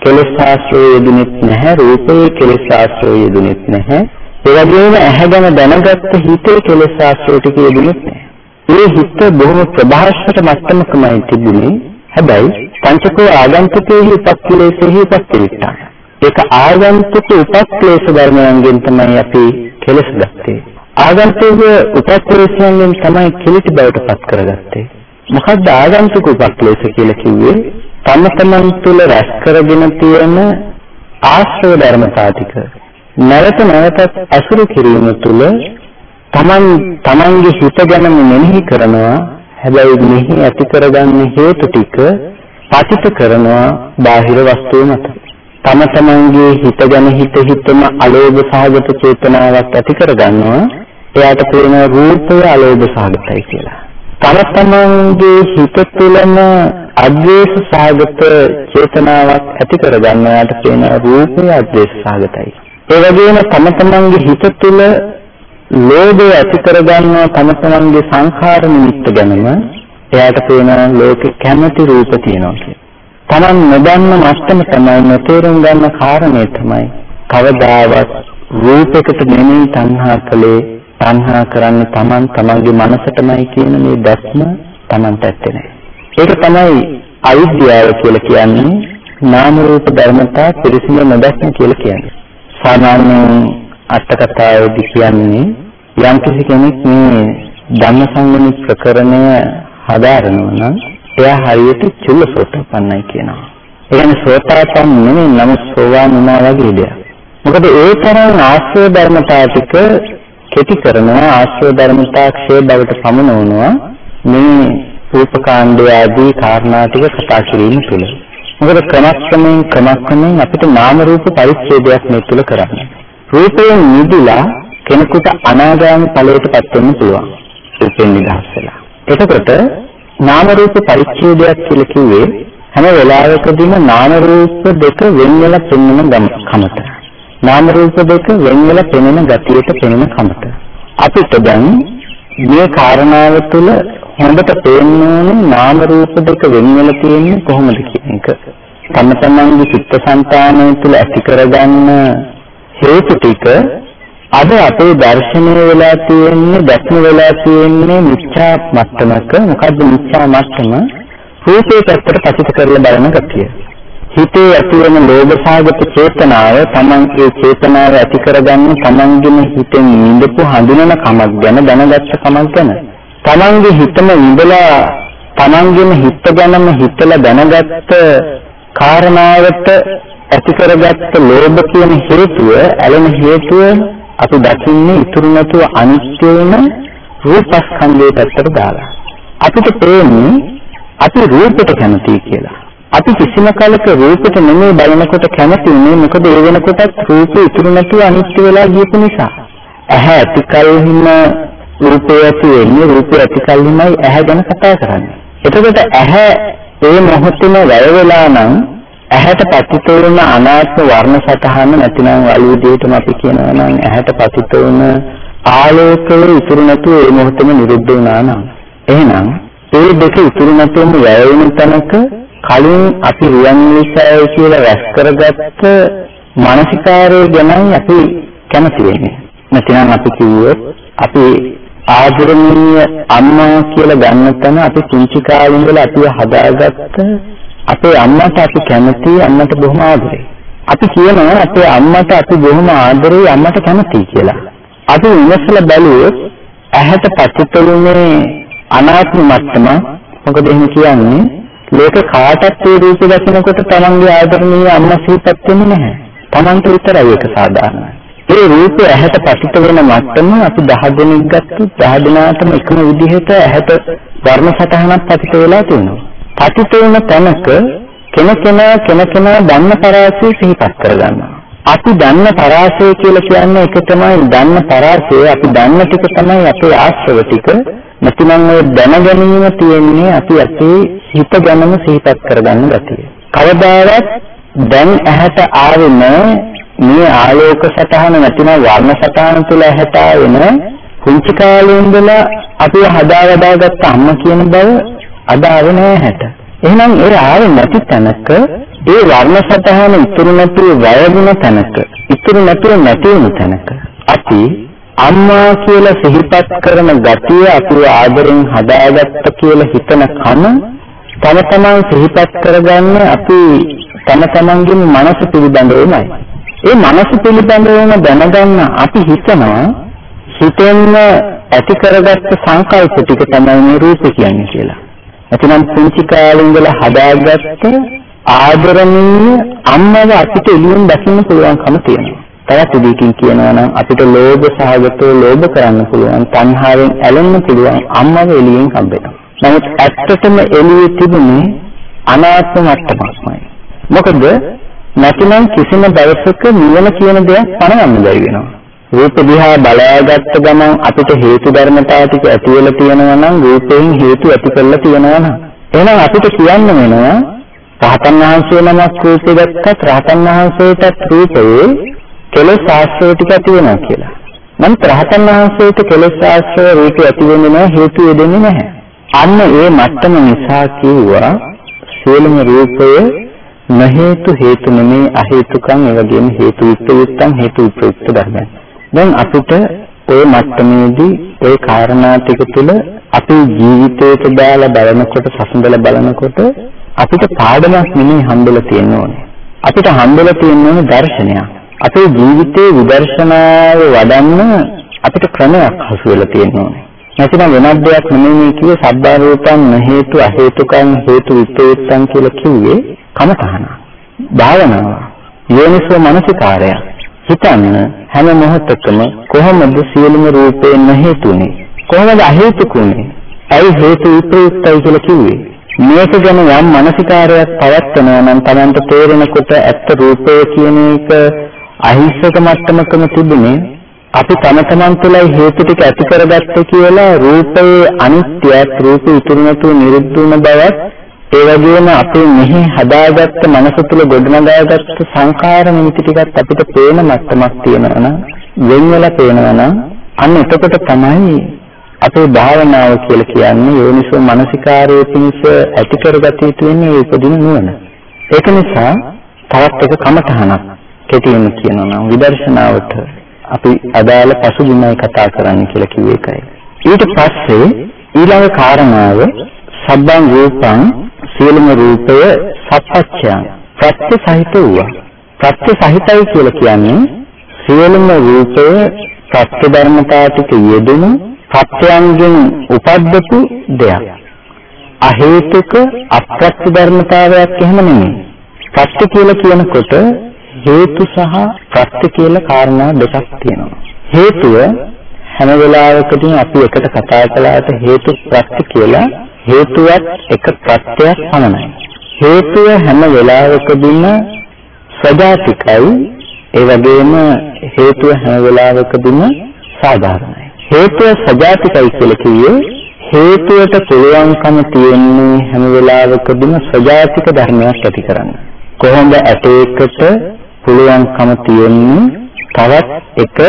කෙලෙස් ආශ්‍රය යෙදුනෙත් නැහැ රූපයේ කෙලෙස් ආශ්‍රය යෙදුනෙත් නැහැ ඒ වගේම ඇහැ ගැන දැනගත්ත හිතේ කෙලෙස් ආශ්‍රය ටික යෙදුනේ නැහැ. ඒ හිත බොහොම ප්‍රභාෂයට මට්ටමකමයි තිබුණේ. හැබැයි පංචකෝ ආගන්තුකේහි උපක්ලේශෙහි උපක්ලිට්ඨා. ඒක ආගන්තුක උපක්ලේශ ධර්මයන්ගෙන් තමයි අපි කෙලස් ගත්තේ. ආගන්තුක උපක්ලේශයන්ගෙන් තමයි කිලිටි බවට පත් කරගත්තේ. මොකද්ද ආගන්තුක උපක්ලේශ කියලා කිව්වේ? තම තමන් තුළ රැස් කරගෙන තියෙන ආශ්‍රව ධර්මතා ටික නැවත නැවතත් අසුරු කිරීම තුළ තමන් තමන්ගේ හිත ගැනම මෙනෙහි කරනවා. හැබැයි මෙහි ඇති කරගන්න හේතු ටික පතිත කරනවා බාහිර වස්තුව මත. තම තමන්ගේ හිත ගැන හිත හිතම අලෝභ සහගත චේතනාවක් ඇති කරගන්නවා. එයාට පේන රූපය අලෝභ සහගතයි කියලා. තම තමන්ගේ හිත තුළම අද්වේෂ සහගත චේතනාවක් ඇති කරගන්නවාට පේන රූපය අද්වේෂ සහගතයි. ඒ වගේම තම තමන්ගේ හිත තුළ ලෝභය ඇති කරගන්නා තම තමන්ගේ සංඛාර නිමිත්ත ගැනම එයාට පේන ලෝක කැමැති රූප තියෙනවා කියන්නේ. තමන් නොදන්න මට්ටම තමයි නොතේරුම් ගන්න කාරණේ තමයි කවදාවත් රූපයකට නෙමෙයි තණ්හා කළේ තණ්හා කරන්නේ තමන් තමන්ගේ මනසටමයි කියන මේ දැක්ම තමන්ට ඇත්තේ නැහැ. ඒක තමයි අවිද්‍යාව කියලා කියන්නේ නාම රූප ධර්මතා පිරිසිදු නොදැක්ම කියලා කියන්නේ. සාමාන්‍යයෙන් අටකතාවේදී කියන්නේ යම්කිසි කෙනෙක් මේ ධම්මසංගමි ප්‍රකරණය හදාරනවා නම් එයා හරියට චුල්ලසෝතපන්නයි කියනවා. ඒ කියන්නේ සෝතාපන්න නෙමෙයි නම් සෝවාන් වුණා වගේ දෙයක්. මොකද ඒ තරම් ආශ්‍රය ධර්මතා ටික කෙටි කරනවා ආශ්‍රය ධර්මතා ක්ෂය බවට පමුණවනවා මේ රූපකාණ්ඩය ආදී කාරණා ටික කතා කිරීම තුළ. මොකද ක්‍රමක්‍රමයෙන් ක්‍රමක්‍රමයෙන් අපිට නාම රූප පරිච්ඡේදයක් මේ තුල කරන්න. රූපයෙන් නිදිලා කෙනෙකුට අනාගාමී ඵලයටපත් වෙන්න පුළුවන්. රූපෙන් නිදහස් වෙලා. එතකොට නාම රූප පරිච්ඡේදයක් කියලා කිව්වේ හැම වෙලාවකදීම නාම රූප දෙක වෙන් වෙලා පෙන්වන කමත. නාම රූප දෙක වෙන් වෙලා පෙනෙන ගතියට පෙනෙන කමට. අපිට දැන් මේ කාරණාව තුළ හොඳට පේන්න ඕනේ නාම රූප දෙක වෙන් වෙලා තියෙන්නේ කොහොමද කියන එක. තම තමන්ගේ චිත්තසංතානය තුළ ඇති කරගන්න හේතු ටික අද අපේ දර්ශනය වෙලා තියෙන්නේ දැක්ම වෙලා තියෙන්නේ මිච්ඡා මට්ටමක. මොකද්ද මිච්ඡා මට්ටම? රූපේ පැත්තට පතිත කරලා බලන ගතිය. හිතේ ඇතිවන ලෝභ සාගත චේතනාව තමන් ඒ චේතනාව ඇති කරගන්න තමන්ගේම හිතෙන් නිඳපු හඳුනන කමක් ගැන දැනගත්ත කමක් ගැන. තමන්ගේ හිතම ඉඳලා තමන්ගේම හිත ගැනම හිතලා දැනගත්ත කාරණාවට ඇති කරගත්ත ලෝභ කියන හේතුව ඇලෙන හේතුව අපි දකින්නේ ඉතුරු නැතුව අනිත්‍ය වෙන රූපස්කන්ධයේ පැත්තට දාලා අපිට පේන්නේ අපි රූපයට කැමතියි කියලා අපි කිසිම කලක රූපෙට නෙමෙයි බලනකොට කැමති වෙන්නේ මොකද ඒ වෙනකොටත් රූපේ ඉතුරු නැතුව අනිත්‍ය වෙලා ගියපු නිසා. ඇහැ ඇති කලින්ම රූපය ඇති වෙන්නේ රූපය ඇති කලින්මයි ඇහැ ගැන කතා කරන්නේ. එතකොට ඇහැ ඒ මොහොතේම වැය වෙලා නම් ඇහැට පතිත වුණ අනාත්ම වර්ණ සතහන නැතිනම් වලු විදිහටම අපි කියනවා නම් ඇහැට පතිත වුණ ආලෝකවල ඉතුරු නැතුව ඒ මොහොතේම නිරුද්ධ වුණා නම් එහෙනම් ඒ දෙක ඉතුරු නැතුවම වැය වෙන තැනක කලින් අපි රුවන්වැලිසෑය කියලා රැස් කරගත්ත මානසිකාරය ගැනයි අපි කැමති වෙන්නේ. නැතිනම් අපි කිව්වොත් අපි ආදරණීය අම්මා කියලා ගන්න තැන අපි පුංචි කාලේ ඉඳලා අපිව හදාගත්ත අපේ අම්මට අපි කැමති අම්මට බොහොම ආදරේ. අපි කියනවා අපේ අම්මට අපි බොහොම ආදරේ අම්මට කැමතියි කියලා. අපි විමසලා බැලුවොත් ඇහැට පතිතුනේ අනාත්ම මට්ටම මොකද එහෙම කියන්නේ ලෝක කාටත් ඒ රූපය දකිනකොට තමන්ගේ ආදරණීය අම්මා සිහිපත් වෙන්නේ නැහැ. තමන්ට විතරයි ඒක සාධාරණයි. ඒ රූපය ඇහැට පතිත වෙන මට්ටම අපි 10 දෙනෙක් ගත්තොත් 10 දෙනාටම එකම විදිහට ඇහැට වර්ණ සටහනක් පතිත වෙලා තියෙනවා. පතිත වෙන තැනක කෙනකෙනා කෙනකෙනා දන්න පරාසය සිහිපත් කරගන්නවා. අපි දන්න පරාසය කියලා කියන්නේ ඒක තමයි දන්න පරාසය අපි දන්න ටික තමයි අපේ ආශ්‍රව ටික නැතිනම් ඔය දැන ගැනීම තියෙන්නේ අපි අපේ හිත ගැනම සිහිපත් කරගන්න ගැතියි. කවදාවත් දැන් ඇහැට ආවෙන මේ ආලෝක සටහන නැතිනම් වර්ණ සටහන තුළ ඇහැට ආවෙන කුංචි කාලේ ඉඳලා අපි හදාවදාගත්ත අම්ම කියන බව අද ආවේ නැහැ ඇහැට. එහෙනම් ඒ ආවේ නැති තැනක ඒ වර්ණ සටහන ඉතුරු නැතුව වැයදුන තැනක ඉතුරු නැතුව නැති වෙන තැනක අපි අම්මා කියලා සිහිපත් කරන ගතිය අපේ ආදරෙන් හදාගත්ත කියලා හිතන කම තම තමන් සිහිපත් කරගන්න අපි තම තමන්ගේ මනස පිළිබඳවමයි. ඒ මනස පිළිබඳවම දැනගන්න අපි හිතනවා හිතෙන්න ඇති කරගත්ත සංකල්ප ටික තමයි මේ රූප කියන්නේ කියලා. එතනම් පුංචි කාලේ ඉඳලා හදාගත්ත ආදරණීය අම්මව අපිට එළියෙන් දකින්න පුළුවන්කම තියෙනවා. තවත් විදිහකින් කියනවා නම් අපිට ලෝභ සහගතව ලෝභ කරන්න පුළුවන් තණ්හාවෙන් ඇලෙන්න පුළුවන් අම්මව එළියෙන් හම්බෙනවා. නමුත් ඇත්තටම එළියේ තිබුණේ අනාත්ම මට්ටමක්මයි. මොකද නැතිනම් කිසිම දවසක නිවන කියන දෙයක් පණවන්න බැරි වෙනවා. රූප දිහා බලාගත්ත ගමන් අපිට හේතු ධර්මතාව ටික ඇති වෙලා තියෙනවා නම් රූපයෙන් හේතු ඇති කරලා තියෙනවා නම් එහෙනම් අපිට කියන්න වෙනවා රහතන් වහන්සේ නමක් රූපේ දැක්කත් රහතන් වහන්සේටත් රූපයේ කෙලෙස් ආශ්‍රය ටික ඇති වෙනවා කියලා. නමුත් රහතන් වහන්සේට කෙලෙස් ආශ්‍රය රූපය ඇති වෙන්නේ නැහැ හේතු වෙන්නේ නැහැ. අන්න ඒ මට්ටම නිසා කිව්වා සියලුම රූපය නහේතු හේතු නෙමේ අහේතුකම් ඒ වගේම හේතු විප්‍රයුක්තම් හේතු විප්‍රයුක්ත ධර්මයන්. දැන් අපිට ওই මට්ටමේදී ওই කාරණා ටික තුළ අපේ ජීවිතයට දාලා බලනකොට සසඳලා බලනකොට අපිට පාඩමක් නෙමෙයි හම්බෙලා තියෙන්න ඕනේ. අපිට හම්බෙලා තියෙන්න ඕනේ දර්ශනයක්. අපේ ජීවිතයේ විදර්ශනාව වඩන්න අපිට ක්‍රමයක් හසු වෙලා තියෙනවා. නැතිනම් වෙනත් දෙයක් නෙමෙයි කියේ සබ්බාරූපං හේතු අහේතුකං හේතු විප්‍රයුක්තං කියලා කිව්වේ කමතහන. භාවනාව. යෝනිසෝ මනසිකාරය. හිතන්න හැම මොහොතකම කොහොමද සියලුම රූපේ නැහේතුනේ? කොහොමද අහේතුකුනේ? ඇයි හේතු විප්‍රයුක්තයි කියලා කිව්වේ? මේක ගැන යම් මානසිකාරයක් පවත්වනවා නම් Tamanට තේරෙනකොට ඇත්ත රූපය කියන එක අහිංසක මට්ටමකම තිබුණේ අපි තම තමන් තුළයි හේතු ටික ඇති කරගත්තේ කියලා රූපයේ අනිත්‍යයත් රූපේ ඉතුරු නැතුව නිරුද්ධ වුණ බවත් ඒ වගේම අපේ මෙහි හදාගත්ත මනස තුල ගොඩනගාගත්ත සංකාර නිමිති ටිකත් අපිට පේන මට්ටමක් තියෙනවා නම් වෙන වෙලා පේනවා නම් අන්න එතකොට තමයි අපේ භාවනාව කියලා කියන්නේ යෝනිසෝ මනසිකාරයේ පිණිස ඇති කරගත යුතු වෙන්නේ ඒ උපදින නුවණ. ඒක නිසා තවත් එක කමඨහනක් කෙටියෙන් කියනවා නම් විදර්ශනාවට අපි අදාළ පසුබිමයි කතා කරන්න කියලා කිව්ව එකයි. ඊට පස්සේ ඊළඟ කාරණාව සබ්බං රූපං සියලුම රූපය සත්‍යච්ඡයන් ප්‍රත්‍ය සහිත වූවා. ප්‍රත්‍ය සහිතයි කියලා කියන්නේ සියලුම රූපය ප්‍රත්‍ය ධර්මතා ටික යෙදුණු සත්‍යයන්ගෙන් උපද්දපු දෙයක්. අහේතුක අප්‍රත්‍ය ධර්මතාවයක් එහෙම නෙමෙයි. ප්‍රත්‍ය කියලා කියනකොට හේතු සහ ප්‍රත්‍ය කියලා කාරණා දෙකක් තියෙනවා. හේතුව හැම වෙලාවකදී අපි එකට කතා කළාට හේතු ප්‍රත්‍ය කියලා හේතුවත් එක ප්‍රත්‍යක් පමණයි. හේතුව හැම වෙලාවකදීම සජාතිකයි ඒ වගේම හේතුව හැම වෙලාවකදීම සාධාරණයි. හේතුව සජාතිකයි කියලා කිව්වේ හේතුවට පුළුවන්කම තියෙන්නේ හැම වෙලාවකදීම සජාතික ධර්මයක් ඇති කරන්න. කොහොමද ඇටයකට පුළුවන්කම තියෙන්නේ තවත් එක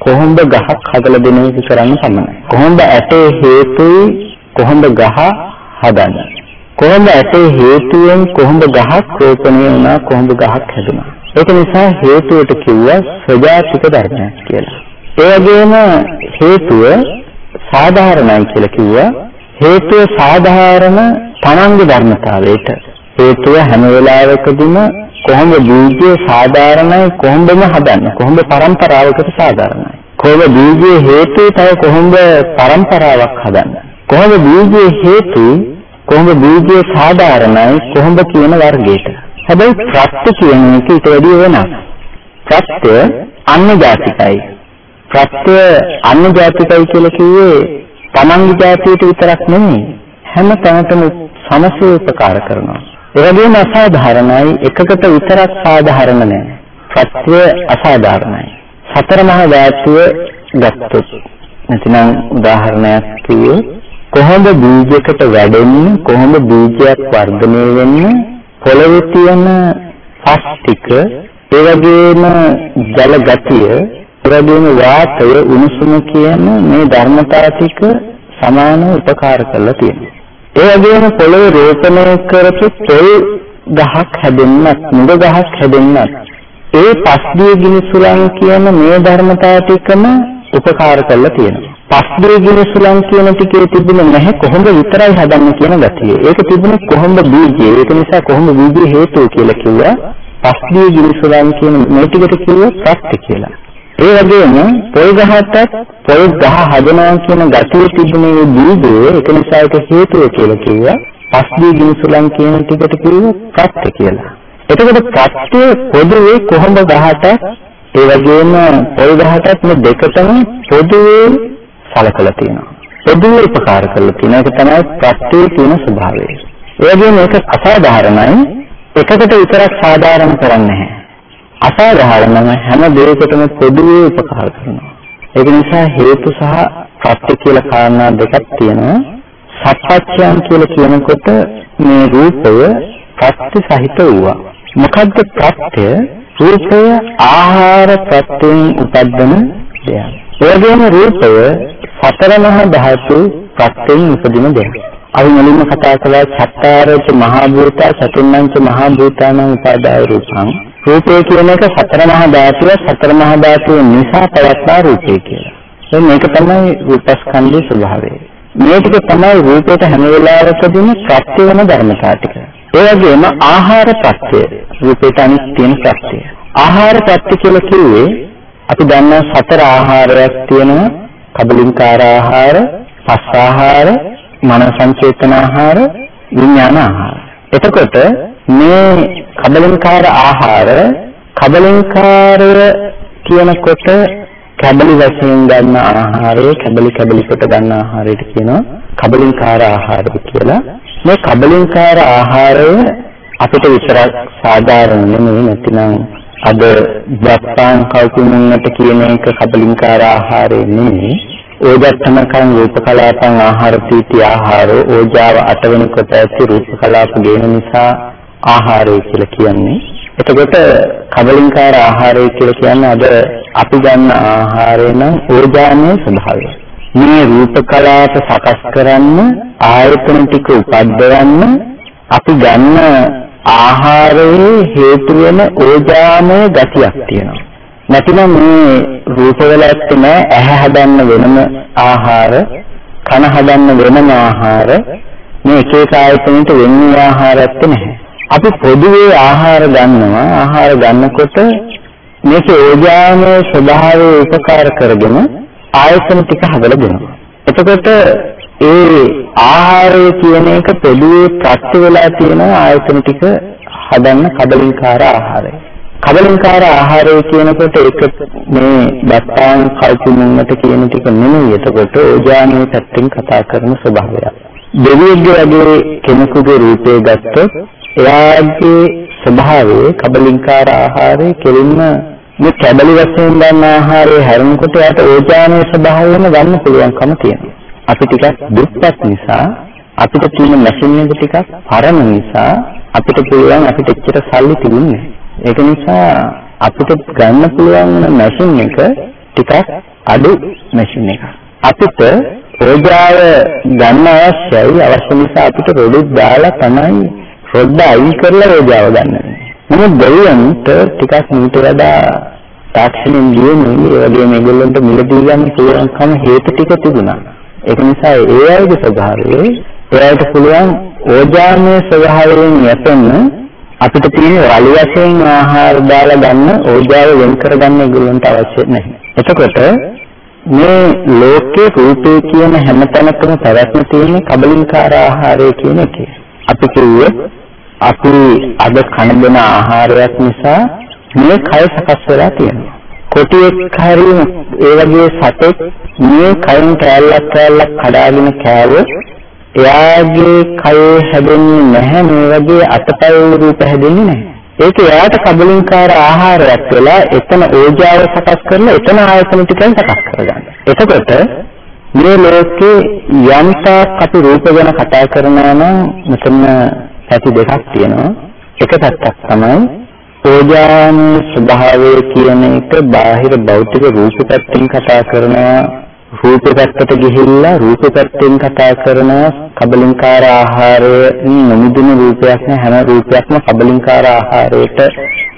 කොහොඹ ගහක් හදලා දෙන එක කරන්න පමණයි. කොහොඹ ඇටේ හේතුයි කොහොමද ගහ හදන්නේ. කොහොමද ඇටේ හේතුවෙන් කොහොමද ගහක් රෝපණය වුණා කොහොමද ගහක් හැදුනා ඒක නිසා හේතුවට කිව්වා සජාතික ධර්මයක් කියලා. ඒ වගේම හේතුව සාධාරණයි කියලා කිව්වා. හේතුව සාධාරණ තමන්ගේ ධර්මතාවයට. හේතුව හැම වෙලාවකදීම කොහොමද බීජය සාධාරණයි කොහොමදම හදන්නේ. කොහොමද પરම්පරාවකට සාධාරණයි. කොහොමද බීජයේ හේතුව තව කොහොමද પરම්පරාවක් හදන්නේ. කොහොමද බීජයේ හේතු කොහොමද බීජයේ සාධාරණයි කොහොමද කියන වර්ගයට? හැබැයි ප්‍රත්‍ය කියන එක ඊට වැඩිය වෙනස් ප්‍රත්‍ය අන්න ජාතිකයි. ප්‍රත්‍ය අන්න ජාතිකයි කියලා කිව්වේ තමන්ගේ ජාතියට විතරක් නෙමෙයි හැම තැනටම සමසේ උපකාර කරනවා. ඒ වගේම අසාධාරණයි එකකට විතරක් සාධාරණ නැහැ. සත්‍ය අසාධාරණයි. සතර මහා ධාතුව ගත්තොත්. නැතිනම් උදාහරණයක් කිව්වේ කොහොමද බීජයකට වැඩෙන්නේ? කොහොමද බීජයක් වර්ධනය වෙන්නේ? පොළවේ තියෙන පස් ටික ඒ වගේම ජල ගතිය ඒ වගේම වාතය උණුසුම කියන මේ ධර්මතා ටික සමානව උපකාර කරලා තියෙනවා. ඒ වගේම පොළවේ රෝපණය කරපු තෙල් ගහක් හැදෙන්නත් මුග ගහක් හැදෙන්නත් ඒ පස්දිය ගිනිසුලන් කියන මේ ධර්මතාව ටිකම උපකාර කරලා තියෙනවා. පස්දිය ගිනිසුලන් කියන ටිකේ තිබුණ නැහැ කොහොමද විතරයි හදන්න කියන ගතිය. ඒක තිබුණේ කොහොමද බීජය. ඒක නිසා කොහොමද බීජය හේතුව කියලා කිව්වා. පස්දිය ගිනිසුලන් කියන මේ ටිකට කිව්වා ප්‍රත්‍ය කියලා. ඒ වගේම පොල් ගහටත් පොල් ගහ හදනවා කියන ගතිය තිබුණේ බීජය ඒක නිසා ඒක හේතුව කියලා කිව්වා. පස්දී ගිනිසුලන් කියන ටිකට කිව්වා ප්‍රත්‍ය කියලා. එතකොට ප්‍රත්‍ය පොදුවේ කොහොමද ගහට ඒ වගේම පොල් ගහටත් මේ දෙකටම පොදුවේ සලකලා තියෙනවා. පොදුවේ උපකාර කරලා තියෙන එක තමයි ප්‍රත්‍යයේ තියෙන ස්වභාවය. ඒ වගේම මේක අසාධාරණයි එකකට විතරක් සාධාරණ කරන්නේ නැහැ. අසාධාරණම හැම දෙයකටම පොදුවේ උපකාර කරනවා. ඒක නිසා හේතු සහ ප්‍රත්‍ය කියලා කාරණා දෙකක් තියෙනවා. සත්‍යයන් කියලා කියනකොට මේ රූපය ප්‍රත්‍ය සහිත වූවා. මොකද්ද ප්‍රත්‍ය? රූපය ආහාර ප්‍රත්‍යයෙන් උපදින දෙයක්. ඒ වගේම රූපය සතර මහා ධාතු ප්‍රත්‍යයෙන් උපදින දෙයක්. අපි මුලින්ම කතා කළා සත්තාරච මහා භූතා චතුර්ණංච මහා භූතානං උපාදාය රූපං රූපය කියන එක සතර මහා ධාතුව සතර මහා ධාතුව නිසා පවත්නා රූපය කියලා. ඒ මේක තමයි රූපස්කන්ධයේ ස්වභාවය. මේ ටික තමයි රූපයට හැම වෙලාවකදීම ප්‍රත්‍ය වෙන ධර්මතා ටික. ඒ වගේම ආහාර ප්‍රත්‍ය රූපයට අනිත් තියෙන ප්‍රත්‍ය. ආහාර ප්‍රත්‍ය කියලා කිව්වේ අපි දන්නා සතර ආහාරයක් තියෙනවා. කබලින්කාර ආහාර, පස් ආහාර, මන සංචේතන ආහාර, විඥාන ආහාර. එතකොට මේ කබලින්කාර ආහාර කබලින්කාරය කියනකොට කබලි වශයෙන් ගන්න ආහාරය කබලි කබලි කොට ගන්න ආහාරයට කියනවා කබලින්කාර ආහාරය කියලා. මේ කබලින්කාර ආහාරය අපිට විතරක් සාධාරණ නෙමෙයි නැතිනම් අද ජපාන් කවුරුන්ට කියන එක කබලින්කාර ආහාරය නෙමෙයි. ඕජත්තමකං රූප කලාපං ආහාර පීති ආහාරෝ ඕජාව අටවෙනි කොට ඇති රූප කලාප ගේන නිසා ආහාරය කියලා කියන්නේ. එතකොට කබලින්කාර ආහාරය කියලා කියන්නේ අද අපි ගන්න ආහාරය නම් ඕජාමය ස්වභාවය. මේ රූප කලාප සකස් කරන්න ආයතන ටික උපද්දවන්න අපි ගන්න ආහාරයේ හේතු වෙන ඕජාමය ගතියක් තියෙනවා. නැතිනම් මේ රූපවල ඇත්තේ නෑ ඇහැ හදන්න වෙනම ආහාර කන හදන්න වෙනම ආහාර මේ එක එක ආයතනෙට වෙන්නේ ආහාර ඇත්තේ නැහැ. අපි පොදුවේ ආහාර ගන්නවා ආහාර ගන්නකොට මේක ඕජාමය ස්වභාවය උපකාර කරගෙන ආයතන ටික හදලා දෙනවා. එතකොට ඒ ආහාරය කියන එක පොදුවේ ප්‍රත්‍ය වෙලා තියෙන ආයතන ටික හදන්න කබලින්කාර ආහාරය. කබලින්කාර ආහාරය කියනකොට ඒක මේ බත්තාන් කල්පිනුන්නට කියන ටික නෙමෙයි. එතකොට ඕජානීය පැත්තෙන් කතා කරන ස්වභාවයක්. දෙවියෙක්ගේ වගේ කෙනෙකුගේ රූපය ගත්තොත් එයාගේ ස්වභාවය කබලින්කාර ආහාරය කෙලින්ම මේ කැබලි වශයෙන් ගන්න ආහාරය හැරෙනකොට යාට ඕජානීය ස්වභාවයම ගන්න පුළුවන්කම තියෙනවා. අපි ටිකක් දුප්පත් නිසා අපිට තියෙන මැෂින් එක ටිකක් පරණ නිසා අපිට පුළුවන් අපිට එච්චර සල්ලි තිබුණේ ඒක නිසා අපිට ගන්න පුළුවන් මැෂින් එක ටිකක් අඩු මැෂින් එකක්. අපිට ඕජාව ගන්න අවශ්‍යයි අවශ්‍ය නිසා අපිට රොඩුත් දාලා තමයි රොඩ්ඩ අයින් කරලා ඕජාව ගන්න. මොකද දෙවියන්ට ටිකක් මීට වඩා තාක්ෂණයෙන් දියුනේ ඒ වගේ මේගොල්ලන්ට මිලදී ගන්න පුළුවන්කම හේතු ටික තිබුණා. ඒක නිසා ඒ අයගේ ස්වභාවය එයාට පුළුවන් ඕජාමය ස්වභාවයෙන් යැපෙන්න අපිට තියෙන රළු වශයෙන් ආහාර දාලා ගන්න ඕජාව වෙන් කරගන්න ඒගොල්ලන්ට අවශ්‍ය නැහැ. එතකොට මේ ලෝකේ රූපේ කියන හැමතැනකම පැවැත්ම තියෙන කබලින්කාර ආහාරය කියන එකේ. අපි කිව්වේ අපි අද කන දෙන ආහාරයක් නිසා මේ කය සකස් වෙලා තියෙනවා. කොටියෙක් හරි ඒ වගේ සතෙක් මේ කයින් කෑල්ලක් කෑල්ලක් කඩාගෙන කෑවොත් එයාගේ කයේ හැදෙන්නේ නැහැ මේ වගේ අතපය රූප හැදෙන්නේ නැහැ. ඒක එයාට කබලින්කාර ආහාරයක් වෙලා එතන ඕජාව සකස් කරලා එතන ආයතන ටිකෙන් සකස් කරගන්න. එතකොට මේ ලෝකේ යන්තා අපි රූප ගැන කතා කරනවා නම් මෙතන පැති දෙකක් තියෙනවා. එක පැත්තක් තමයි ඕජාන ස්වභාවය කියන එක බාහිර භෞතික රූප පැත්තෙන් කතා කරනවා රූප පැත්තට ගිහිල්ලා රූප පැත්තෙන් කතා කරන කබලින්කාර ආහාරයෙන් නොමිදුණු රූපයක් නෑ හැම රූපයක්ම කබලින්කාර ආහාරයට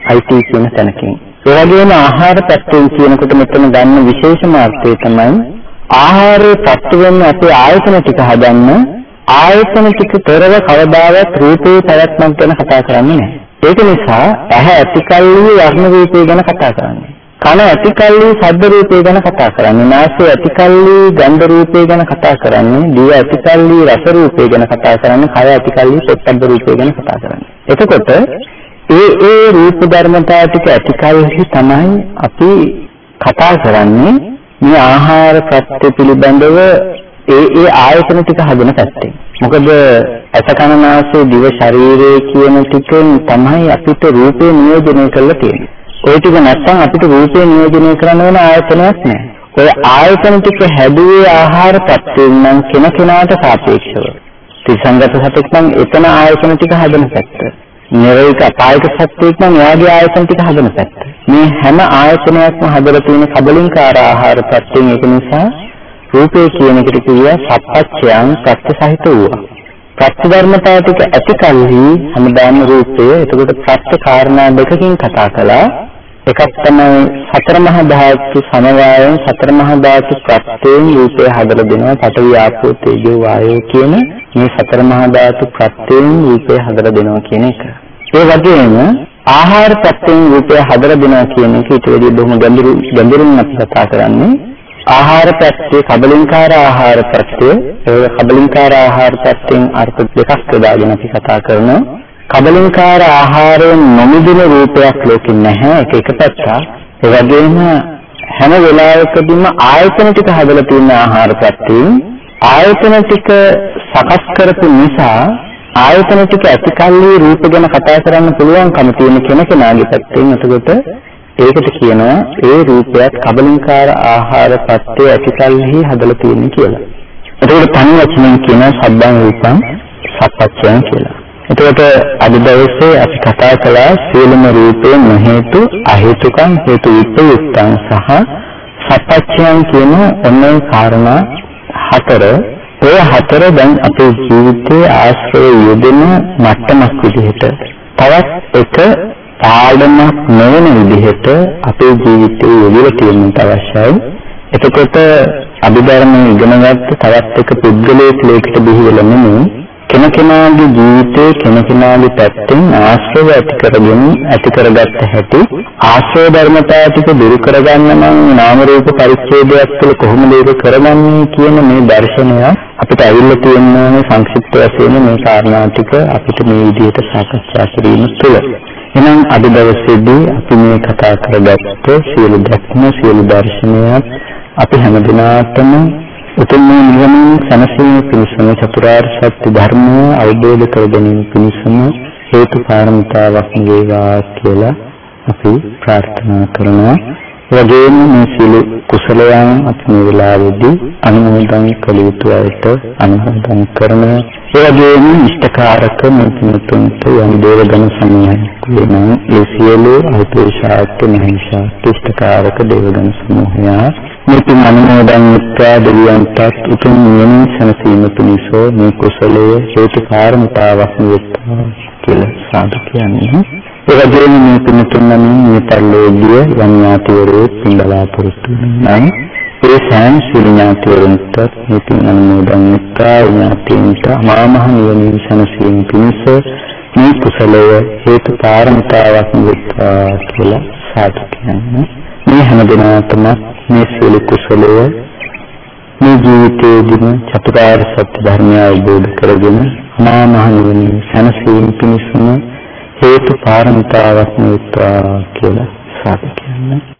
අයිති කියන තැනකින්. ඒ වගේම ආහාර පැත්තෙන් කියනකොට මෙතන ගන්න විශේෂම අර්ථය තමයි ආහාරයේ පත්තු වෙන අපේ ආයතන ටික හදන්න ආයතන ටික පෙරව කවදාවත් රූපේ පැවැත්මක් ගැන කතා කරන්නේ නැහැ. ඒක නිසා ඇහැ ඇතිකල්ලි වර්ණ රූපේ ගැන කතා කරන්නේ. කන ඇතිකල්ලි ශබ්ද රූපේ ගැන කතා කරන්නේ. නාසය ඇතිකල්ලි ගන්ධ රූපේ ගැන කතා කරන්නේ. දිව ඇතිකල්ලි රස රූපේ ගැන කතා කරන්නේ. කය ඇතිකල්ලි පොට්ටබ්බ රූපේ ගැන කතා කරන්නේ. එතකොට ඒ ඒ රූප ධර්මතා ටික ඇතිකල්හි තමයි අපි කතා කරන්නේ මේ ආහාර ප්‍රත්‍ය පිළිබඳව ඒ ඒ ආයතන ටික හදන පැත්තෙන් මොකද අසකනාසය දිව ශරීරය කියන ටිකෙන් තමයි අපිට රූපේ නියෝජනය කරලා තියෙන්නේ ওই ටික නැත්නම් අපිට රූපේ නියෝජනය කරන්න වෙන ආයතනයක් නැහැ. ඔය ආයතන ටික හැදුවේ ආහාර පැත්තෙන් නම් කෙන කෙනාට සාපේක්ෂව. ත්‍රිසංගත සතෙක් නම් එතන ආයතන ටික හදන පැත්ත. නිරේක අපායක සත්‍යයක් නම් එයාගේ ආයතන ටික හදන පැත්ත. මේ හැම ආයතනයක්ම හදලා තියෙන කබලින්කාර ආහාර පැත්තෙන් ඒක නිසා රූපේ කියන එකට කියුවා සප්පච්චයන් ප්‍රත්‍ය සහිත වූවා. ප්‍රත්‍ය ධර්මතාව ටික ඇති කල්හි හැමදාම රූපය එතකොට ප්‍රත්‍ය කාරණා දෙකකින් කතා කළා එකක් තමයි සතර මහා ධාතු සමவாயයෙන් සතර මහා ධාතු ප්‍රත්‍යයෙන් රූපය හදලා දෙනවා පඨවි ආපෝ තේජෝ වායෝ කියන මේ සතර මහා ධාතු ප්‍රත්‍යයෙන් රූපය හදලා දෙනවා කියන එක. ඒ වගේම ආහාර ප්‍රත්‍යයෙන් රූපය හදලා දෙනවා කියන එක ඊට වඩා බොහොම ගැඹුරු ගැඹුරින් අපි කතා කරන්නේ. ආහාර ප්‍රත්‍ය කබලින්කාර ආහාර ප්‍රත්‍ය ඒ කබලින්කාර ආහාර ප්‍රත්‍යයෙන් අර්ථ දෙකක් යොදාගෙන අපි කතා කරනවා. කබලින්කාර ආහාරයෙන් නොමිදෙන රූපයක් ලෝකෙ නැහැ. ඒක එක පැත්තක්. ඒ වගේම හැම වෙලාවකදීම ආයතන ටික හදලා තියෙන ආහාර පැත්තෙන් ආයතන ටික සකස් කරපු නිසා ආයතන ටික ඇතිකල්ලි රූප ගැන කතා කරන්න පුළුවන්කම තියෙන කෙනෙකුනාගේ පැත්තෙන් එතකොට ඒකට කියනවා ඒ රූපයත් කබලින්කාර ආහාර පත්‍ය ඇතිකල්හි හදලා තියෙන කියලා. එතකොට තනි වචනෙන් කියන සබ්බං රූපං සප්පච්චයන් කියලා. එතකොට අද දවසේ අපි කතා කළා සියලුම රූපේ නොහේතු අහේතුකම් හේතු විප්‍රයුක්තං සහ සප්පච්චයන් කියන ඔන්නේ කාරණා හතර ඔය හතර දැන් අපේ ජීවිතයේ ආශ්‍රය යෙදෙන මට්ටමක් විදිහට තවත් එක පාඩමක් නොවන විදිහට අපේ ජීවිතයේ යෙදලා තියෙන්න අවශ්‍යයි. එතකොට අභිධර්මයේ ඉගෙනගත්ත තවත් එක පුද්ගලයෙක් ලේකට බිහි වෙලා නෙමෙයි කෙනකෙනාගේ ජීවිතයේ කෙනකෙනාගේ පැත්තෙන් ආශ්‍රය ඇති කරගෙන ඇති කරගත්ත හැටි ආශ්‍රය ධර්මතාව ටික දුරු කරගන්න නම් නාම රූප පරිච්ඡේදයක් තුළ කොහොමද ඒක කරගන්නේ කියන මේ දර්ශනය අපිට ඇවිල්ලා තියෙන සංක්ෂිප්ත වශයෙන් මේ කාරණා ටික අපිට මේ විදිහට සාකච්ඡා කිරීම තුළ එහෙනම් අද දවසේදී අපි මේ කතා කරගත්ත සියලු ධර්ම සියලු දර්ශනයත් අපි හැමදිනාටම උතුම් නිවන සැනසීම පිණිසම චතුරාර්ය සත්‍ය ධර්මය අවබෝධ කර ගැනීම පිණිසම හේතු කාරණතාවක් වේවා කියලා අපි ප්‍රාර්ථනා කරනවා. වගේම මේ සියලු කුසලයන් අපි මේ වෙලාවේදී අනුමෝදන් කළ යුතු අයට අනුමෝදන් කරනවා. ඒ වගේම ඉෂ්ඨකාරක මුතුන්ට යම් දේවගණ සමූහයක් වෙනම් ඒ සියලු අල්පේශාත් මහේශාත් ඉෂ්ඨකාරක දේවගණ සමූහයා මේ පින් අනුමෝදන් වෙත්වා දෙවියන්ටත් උතුම් නිවන සැනසීම පිණිස මේ කුසලය හේතු කාරණතාවක් වෙත්වා කියලා සාදු කියන්නේ. ඒ වගේම මේ පින් තුනමින් මේ පරිලෝකීය යම් ඥාතිවරු පින් බලාපොරොත්තු වෙනනම් ඒ සෑම සිල් ඥාතිවරුන්ට මේ පින් අනුමෝදන් වෙත්වා ඥාතීන්ට අමාමහ නිවන සැනසීම පිණිස මේ කුසලය හේතු කාරණතාවක් වෙත්වා කියලා සාදු කියන්නේ. මේ හැම දිනකටම මේ සියලු කුසලය මේ ජීවිතයේදීම චතුරාර්ය සත්‍ය ධර්මය අවබෝධ කරගෙන මා මහ නිවන සැනසීම පිණිසම හේතු පාරමිතාවක් නෙවෙත්වා කියලා සාකච්ඡා